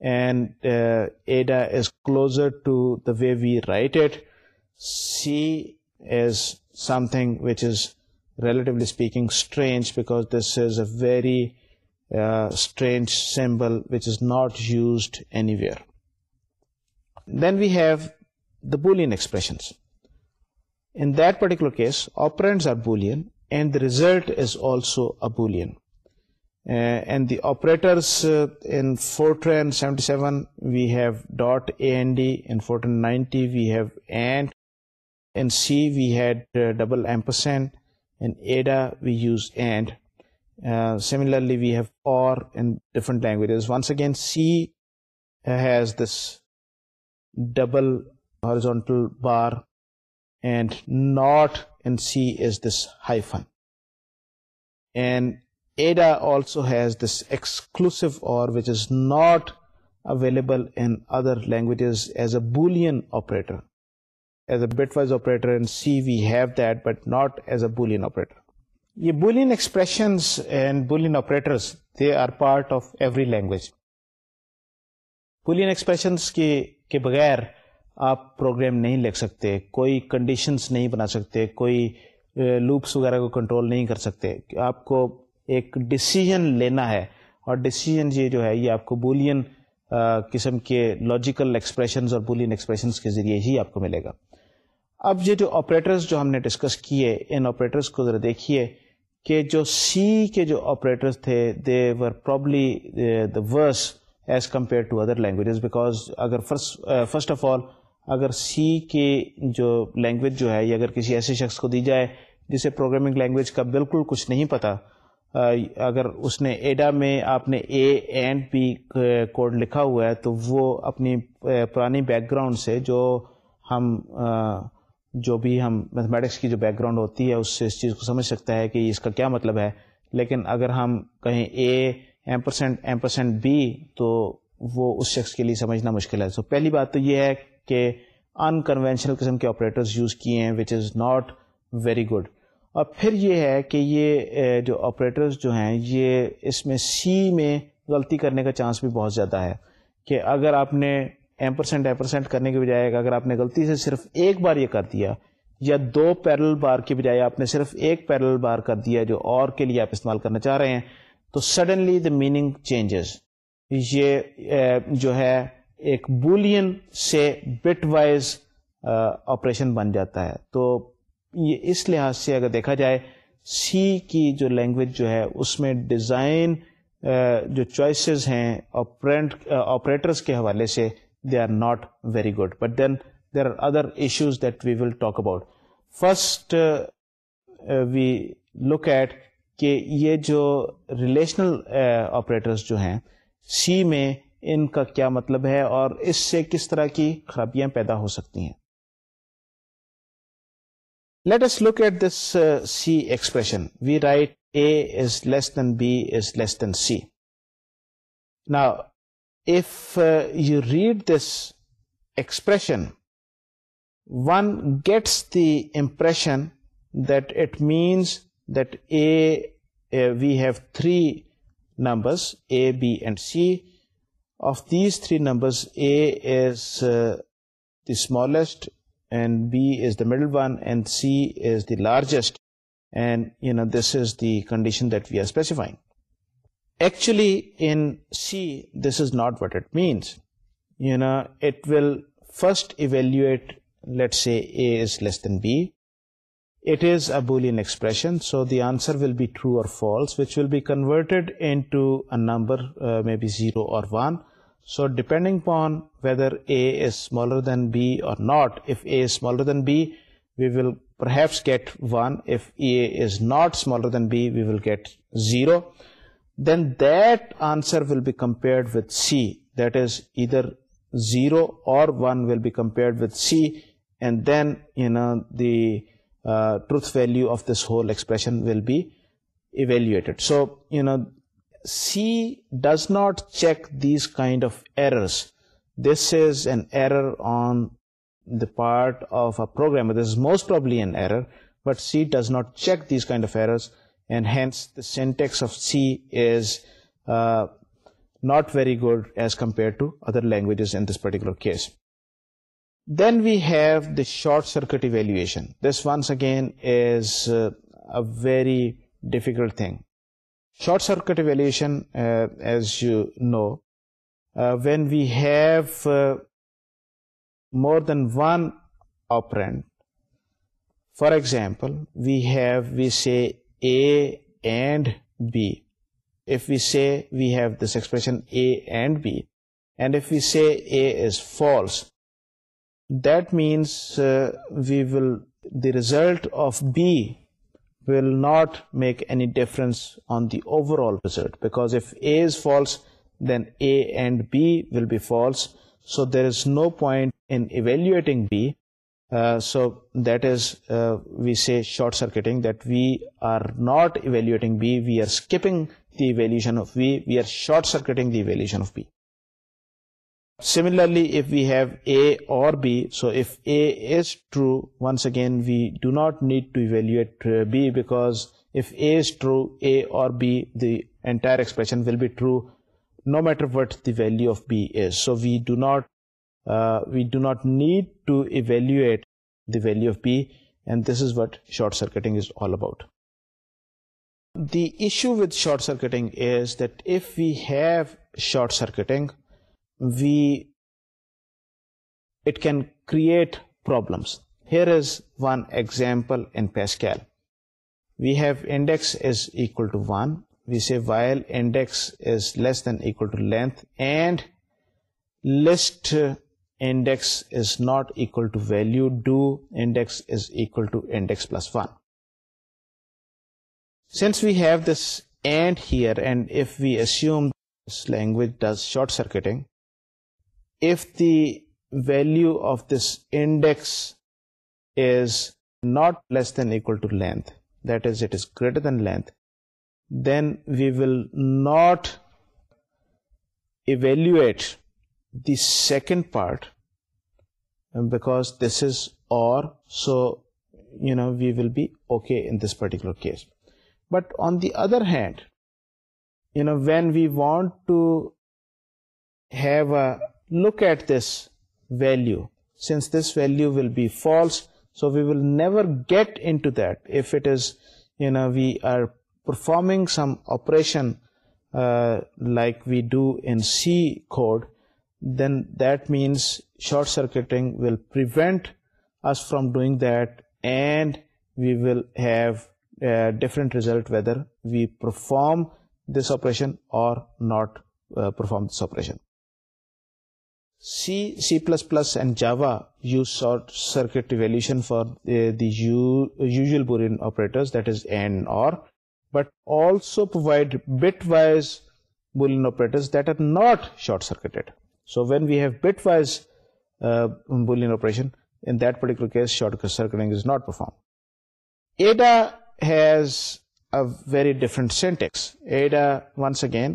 and eta uh, is closer to the way we write it. C is something which is, relatively speaking, strange, because this is a very uh, strange symbol which is not used anywhere. Then we have the Boolean expressions. In that particular case, operands are Boolean and the result is also a Boolean. Uh, and the operators uh, in Fortran 77 we have dot AND, in Fortran 90 we have AND, in C we had uh, double ampersand, in Ada we use AND. Similarly we have OR in different languages. Once again C has this double horizontal bar, and NOT in C is this hyphen. And Ada also has this exclusive اور کے بغیر آپ programme نہیں لکھ سکتے کوئی conditions نہیں بنا سکتے کوئی لوپس وغیرہ کو کنٹرول نہیں کر سکتے آپ کو ایک ڈسیزن لینا ہے اور ڈسیزن یہ جو ہے یہ آپ کو بولین قسم کے لاجیکل ایکسپریشنز اور بولین ایکسپریشنز کے ذریعے ہی آپ کو ملے گا اب یہ جو آپریٹرز جو ہم نے ڈسکس کیے ان آپریٹرز کو ذرا دیکھیے کہ جو سی کے جو آپریٹرز تھے they were probably the worse as compare to other languages because اگر فرسٹ فرسٹ آف آل اگر سی کی جو لینگویج جو ہے یہ اگر کسی ایسے شخص کو دی جائے جسے پروگرامنگ لینگویج کا بالکل کچھ نہیں پتہ اگر اس نے ایڈا میں آپ نے اے اینڈ پی کوڈ لکھا ہوا ہے تو وہ اپنی پرانی بیک گراؤنڈ سے جو ہم جو بھی ہم میتھمیٹکس کی جو بیک گراؤنڈ ہوتی ہے اس سے اس چیز کو سمجھ سکتا ہے کہ اس کا کیا مطلب ہے لیکن اگر ہم کہیں A M percent M percent B تو وہ اس شخص کے لیے سمجھنا مشکل ہے سو پہلی بات تو یہ ہے کہ ان قسم کے آپریٹرز یوز کیے ہیں which is not very good اور پھر یہ ہے کہ یہ جو آپریٹرز جو ہیں یہ اس میں سی میں غلطی کرنے کا چانس بھی بہت زیادہ ہے کہ اگر آپ نے ایم پرسینٹ ایم پرسینٹ کرنے کے بجائے اگر آپ نے غلطی سے صرف ایک بار یہ کر دیا یا دو پیرل بار کے بجائے آپ نے صرف ایک پیرل بار کر دیا جو اور کے لیے آپ استعمال کرنا چاہ رہے ہیں تو سڈنلی دا میننگ چینجز یہ جو ہے ایک بولین سے بٹ وائز آپریشن بن جاتا ہے تو یہ اس لحاظ سے اگر دیکھا جائے سی کی جو لینگویج جو ہے اس میں ڈیزائن جو چوائسیز ہیں آپرینٹ آپریٹرس کے حوالے سے they are not very good but then there are other issues that we will talk about first we look at کہ یہ جو ریلیشنل آپریٹرس جو ہیں سی میں ان کا کیا مطلب ہے اور اس سے کس طرح کی خرابیاں پیدا ہو سکتی ہیں Let us look at this uh, C expression. We write A is less than B is less than C. Now, if uh, you read this expression, one gets the impression that it means that uh, we have three numbers, A, B, and C. Of these three numbers, A is the smallest, مل and Cs دیسٹنٹ not what mean will first evaluate Cs less than bat is ابول so the answer will be true or نمبرو or so depending upon whether A is B or zero or C does not check these kind of errors. This is an error on the part of a programmer. This is most probably an error, but C does not check these kind of errors, and hence the syntax of C is uh, not very good as compared to other languages in this particular case. Then we have the short circuit evaluation. This once again is uh, a very difficult thing. Short circuit evaluation, uh, as you know, uh, when we have uh, more than one operand, for example, we say A and B. If we say we have this expression A and B, and if we say A is false, that means the result of B will not make any difference on the overall result, because if A is false, then A and B will be false, so there is no point in evaluating B. Uh, so that is, uh, we say short circuiting, that we are not evaluating B, we are skipping the evaluation of B, we are short circuiting the evaluation of B. Similarly, if we have A or B, so if A is true, once again we do not need to evaluate uh, B, because if A is true, A or B, the entire expression will be true no matter what the value of B is. So uh, we do not need to evaluate the value of B, and this is what short circuiting is all about. The issue with short circuiting is that if we have short circuiting, it can create problems. Here is one example in Pascal. We have index is equal to 1. We say while index is less than equal to length and list index is not equal to value, do index is equal to index plus 1. Since we have this and here, and if we assume this language does short circuiting, if the value of this index is not less than equal to length, that is, it is greater than length, then we will not evaluate the second part, um, because this is OR, so we will be okay in this particular case. But on the other hand, when we want to have a look at this value, since this value will be false, so we will never get into that. If it is, we are performing some operation uh, like we do in C code, then that means short circuiting will prevent us from doing that, and we will have a different result whether we perform this operation or not uh, perform this operation. C, C++, and Java use short-circuit evaluation for uh, the usual Boolean operators, that is AND, OR, but also provide bitwise Boolean operators that are not short-circuited. So when we have bitwise uh, Boolean operation, in that particular case, short-circuiting is not performed. Ada has a very different syntax. Ada, once again,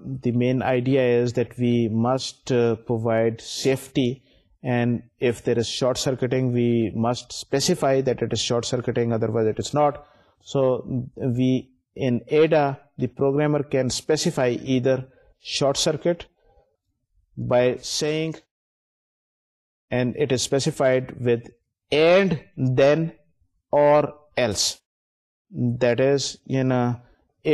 the main idea is that we must uh, provide safety, and if there is short circuiting, we must specify that it is short circuiting, otherwise it is not. So mm, we in Ada, the programmer can specify either short circuit by saying, and it is specified with and then or else. That is,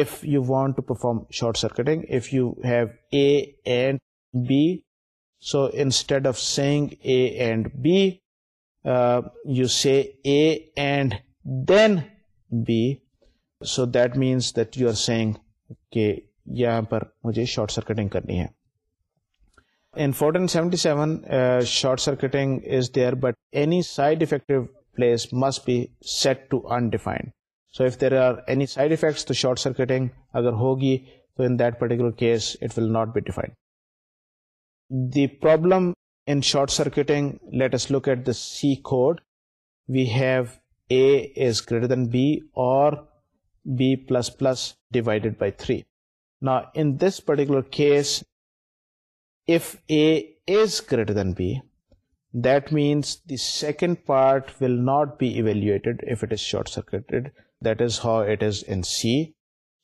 if you want to perform short circuiting if you have a and b so instead of saying a and b uh, you say a and then b so that means that you are saying کہ یہاں پر مجھے short circuiting کرنی ہے in fourteen seventy seven short circuiting is there but any side effective place must be set to undefined short circuiting اگر ہوگی defined the divided by three نا this particular case greater A is greater than the means the second part will not be it is short circuited that is how it is in C.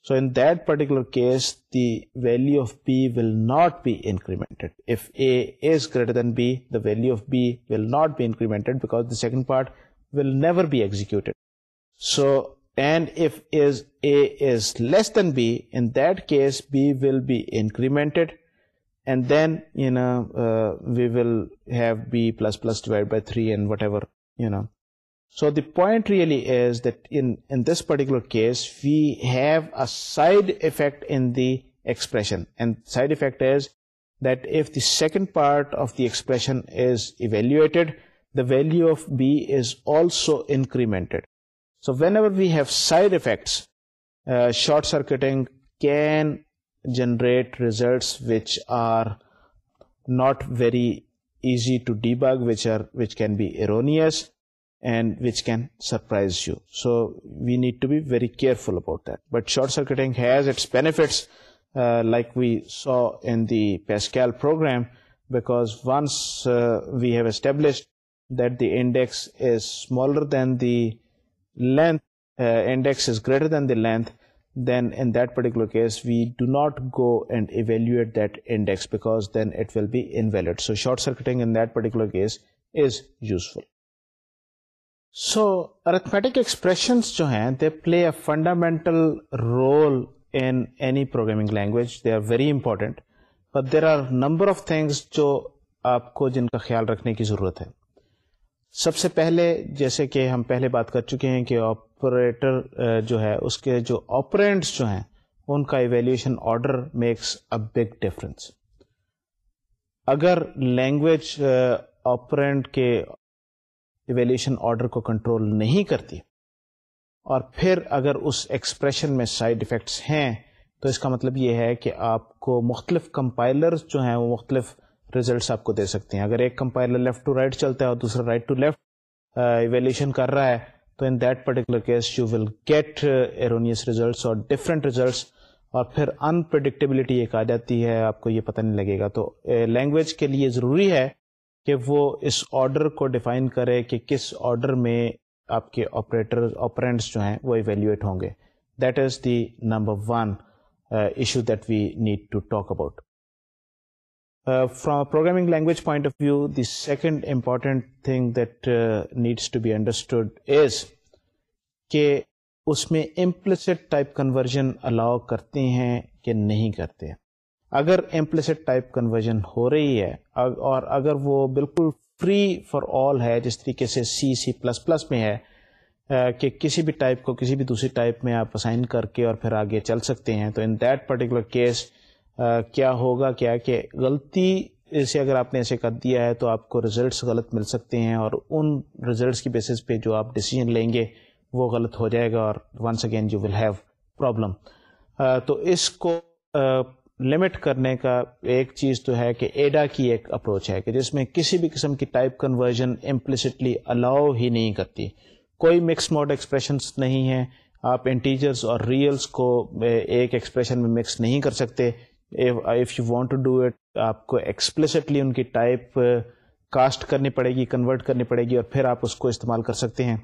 So in that particular case, the value of B will not be incremented. If A is greater than B, the value of B will not be incremented because the second part will never be executed. So, and if is A is less than B, in that case, B will be incremented. And then, you know, uh, we will have B plus plus divided by 3 and whatever, you know, س ویو اڈ افیکٹریشن second part of the expression value of B is also incremented so whenever we have side effects short circuiting can generate results which are not very easy to debug or we erroneous and which can surprise you. So we need to be very careful about that. But short circuiting has its benefits, uh, like we saw in the Pascal program, because once uh, we have established that the index is smaller than the length, uh, index is greater than the length, then in that particular case we do not go and evaluate that index, because then it will be invalid. So short circuiting in that particular case is useful. So arithmetic expressions جو ہیں they play a fundamental role in any programming language they are very important جو آپ کو جن کا خیال رکھنے کی ضرورت ہے سب سے پہلے جیسے کہ ہم پہلے بات کر چکے ہیں کہ آپریٹر جو ہے اس کے جو آپرینٹس جو ہیں ان کا evaluation order makes a big difference اگر لینگویج آپرینٹ کے ایویلیشن آرڈر کو کنٹرول نہیں کرتی اور پھر اگر اس ایکسپریشن میں سائڈ افیکٹس ہیں تو اس کا مطلب یہ ہے کہ آپ کو مختلف کمپائلر جو ہیں وہ مختلف ریزلٹس آپ کو دے سکتے ہیں اگر ایک کمپائلر لیفٹ ٹو رائٹ چلتا ہے اور دوسرا رائٹ ٹو لیفٹ ایویلیشن کر رہا ہے تو in that particular case you will get erroneous results اور ڈفرینٹ ریزلٹس اور پھر ان پرڈکٹیبلٹی ایک آ جاتی ہے آپ کو یہ پتہ نہیں لگے گا تو لینگویج کے لیے ضروری ہے کہ وہ اس آرڈر کو ڈیفائن کرے کہ کس آرڈر میں آپ کے آپریٹر آپرینٹس جو ہیں وہ ایویلیویٹ ہوں گے that is the number one issue that we need to talk about from programming language point of view the second important thing that needs to be understood is کہ اس میں implicit type conversion allow کرتے ہیں کہ نہیں کرتے اگر implicit type conversion ہو رہی ہے اور اگر وہ بالکل فری فار آل ہے جس طریقے سے سی سی پلس پلس میں ہے کہ کسی بھی ٹائپ کو کسی بھی دوسری ٹائپ میں آپ اسائن کر کے اور پھر آگے چل سکتے ہیں تو ان دیٹ پرٹیکولر کیس کیا ہوگا کیا کہ غلطی سے اگر آپ نے ایسے کر دیا ہے تو آپ کو ریزلٹس غلط مل سکتے ہیں اور ان ریزلٹس کی بیسس پہ جو آپ ڈیسیجن لیں گے وہ غلط ہو جائے گا اور once again you will have problem تو اس کو لمٹ کرنے کا ایک چیز تو ہے کہ ایڈا کی ایک اپروچ ہے کہ جس میں کسی بھی قسم کی ٹائپ کنورژن امپلسٹلی الاؤ ہی نہیں کرتی کوئی مکس موڈ ایکسپریشنس نہیں ہیں آپ انٹیجرز اور ریئلس کو ایک ایکسپریشن میں مکس نہیں کر سکتے if you want to do it آپ کو ایکسپلسٹلی ان کی ٹائپ کاسٹ کرنی پڑے گی کنورٹ کرنی پڑے گی اور پھر آپ اس کو استعمال کر سکتے ہیں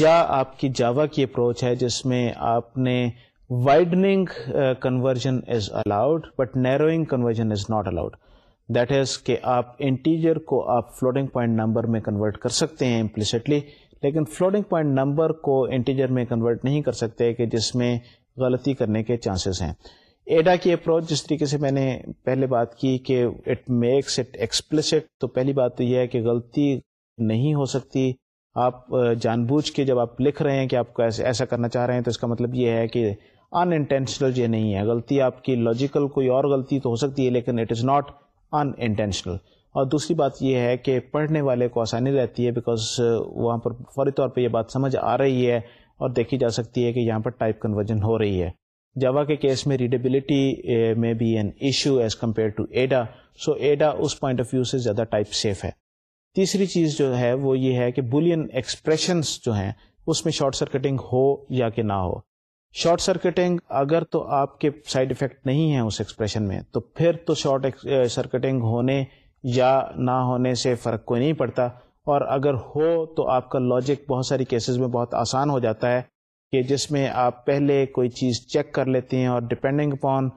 یا آپ کی جاوا کی اپروچ ہے جس میں آپ نے widening conversion is allowed but narrowing not allowed کہ آپ انٹیریئر کو آپ فلوٹنگ پوائنٹ نمبر میں کنورٹ کر سکتے ہیں لیکن فلوٹنگ پوائنٹ نمبر کو انٹیریئر میں کنورٹ نہیں کر سکتے کہ جس میں غلطی کرنے کے چانسز ہیں ایڈا کی اپروچ جس طریقے سے میں نے پہلے بات کی کہ اٹ میکس اٹ ایکسپلسٹ تو پہلی بات تو یہ ہے کہ غلطی نہیں ہو سکتی آپ جان بوجھ کے جب آپ لکھ رہے ہیں کہ آپ کو ایسا کرنا چاہ رہے ہیں تو اس کا مطلب یہ ہے کہ ان انٹینشنل یہ نہیں ہے غلطی آپ کی لاجیکل کوئی اور غلطی تو ہو سکتی ہے لیکن it is not unintentional اور دوسری بات یہ ہے کہ پڑھنے والے کو آسانی رہتی ہے بیکاز وہاں پر فوری طور پہ یہ بات سمجھ آ رہی ہے اور دیکھی جا سکتی ہے کہ یہاں پر ٹائپ کنورژن ہو رہی ہے جاوا کے کیس میں ریڈیبلٹی میں be an issue as compare to Ada so Ada us point of view سے زیادہ ٹائپ سیف ہے تیسری چیز جو ہے وہ یہ ہے کہ بولین ایکسپریشنس جو ہیں اس میں شارٹ سرکٹنگ ہو یا کہ نہ ہو شارٹ سرکٹنگ اگر تو آپ کے سائڈ افیکٹ نہیں ہے اس ایکسپریشن میں تو پھر تو شارٹ سرکٹنگ ہونے یا نہ ہونے سے فرق کوئی نہیں پڑتا اور اگر ہو تو آپ کا لاجک بہت ساری کیسز میں بہت آسان ہو جاتا ہے کہ جس میں آپ پہلے کوئی چیز چیک کر لیتے ہیں اور ڈپینڈنگ اپون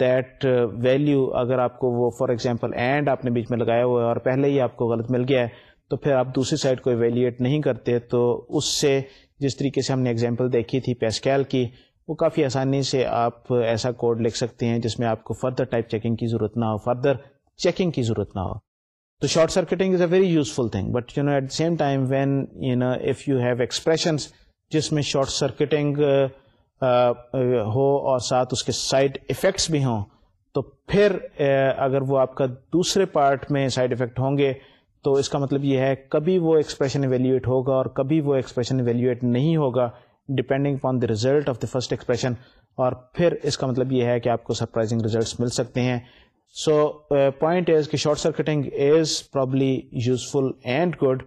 دیٹ ویلیو اگر آپ کو وہ فار ایگزامپل اینڈ آپ نے بیچ میں لگایا ہوا ہے اور پہلے ہی آپ کو غلط مل گیا ہے تو پھر آپ دوسری سائڈ کو ایویلیٹ نہیں کرتے تو اس سے جس طریقے سے ہم نے ایگزامپل دیکھی تھی پیسکیل کی وہ کافی آسانی سے آپ ایسا کوڈ لکھ سکتے ہیں جس میں آپ کو فردر ٹائپ چیکنگ کی ضرورت نہ ہو فردر چیکنگ کی ضرورت نہ ہو تو short circuiting is a very useful thing but you know at the same time when you know if you have expressions جس میں شارٹ سرکٹنگ ہو اور ساتھ اس کے سائڈ افیکٹس بھی ہوں تو پھر اگر وہ آپ کا دوسرے پارٹ میں سائڈ افیکٹ ہوں گے تو اس کا مطلب یہ ہے کبھی وہ ایکسپریشن ایویلیویٹ ہوگا اور کبھی وہ ایکسپریشن ایویلیویٹ نہیں ہوگا depending upon the result of the first expression اور پھر اس کا مطلب یہ ہے کہ آپ کو سرپرائزنگ ریزلٹس مل سکتے ہیں سو پوائنٹ از کہ short circuiting is probably useful and good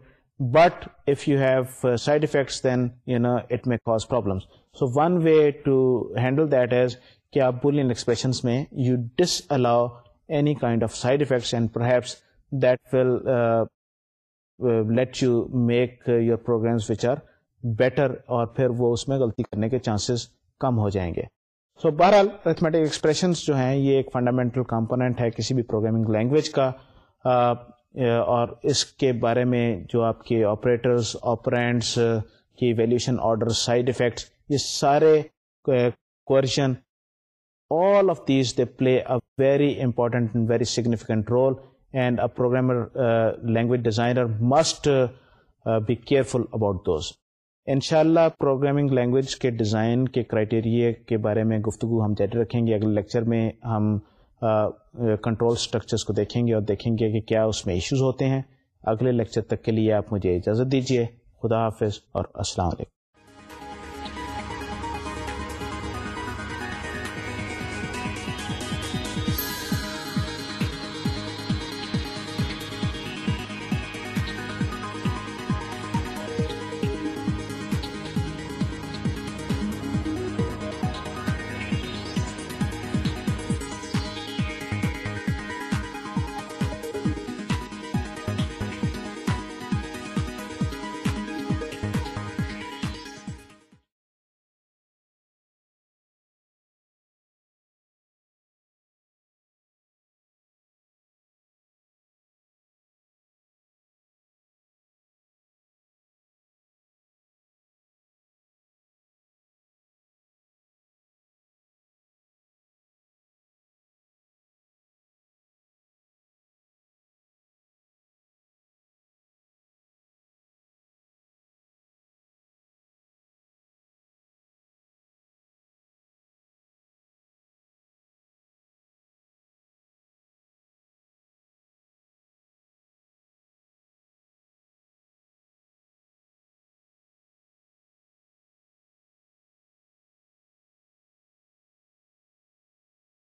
but if you have side effects then you know it may cause problems so one way to handle that is کہ آپ Boolean expressions میں you disallow any kind of side effects and perhaps let you make your programs which are better اور پھر وہ اس میں غلطی کرنے کے چانسز کم ہو جائیں گے سو بہرحال ایکسپریشنس جو ہیں یہ ایک فنڈامنٹل کمپوننٹ ہے کسی بھی پروگرامنگ لینگویج کا اور اس کے بارے میں جو آپ کے آپریٹرس آپرینٹس کی ویلیوشن آرڈر سائڈ افیکٹس یہ سارے all of these they play a very important and very significant role and a programmer language designer must be careful about those ان شاء اللہ پروگرامنگ لینگویج کے ڈیزائن کے criteria کے بارے میں گفتگو ہم جاری رکھیں گے اگلے لیکچر میں ہم کنٹرول اسٹرکچرس کو دیکھیں گے اور دیکھیں گے کہ کیا اس میں ایشوز ہوتے ہیں اگلے لیکچر تک کے لیے آپ مجھے اجازت دیجیے خدا حافظ اور السلام علیکم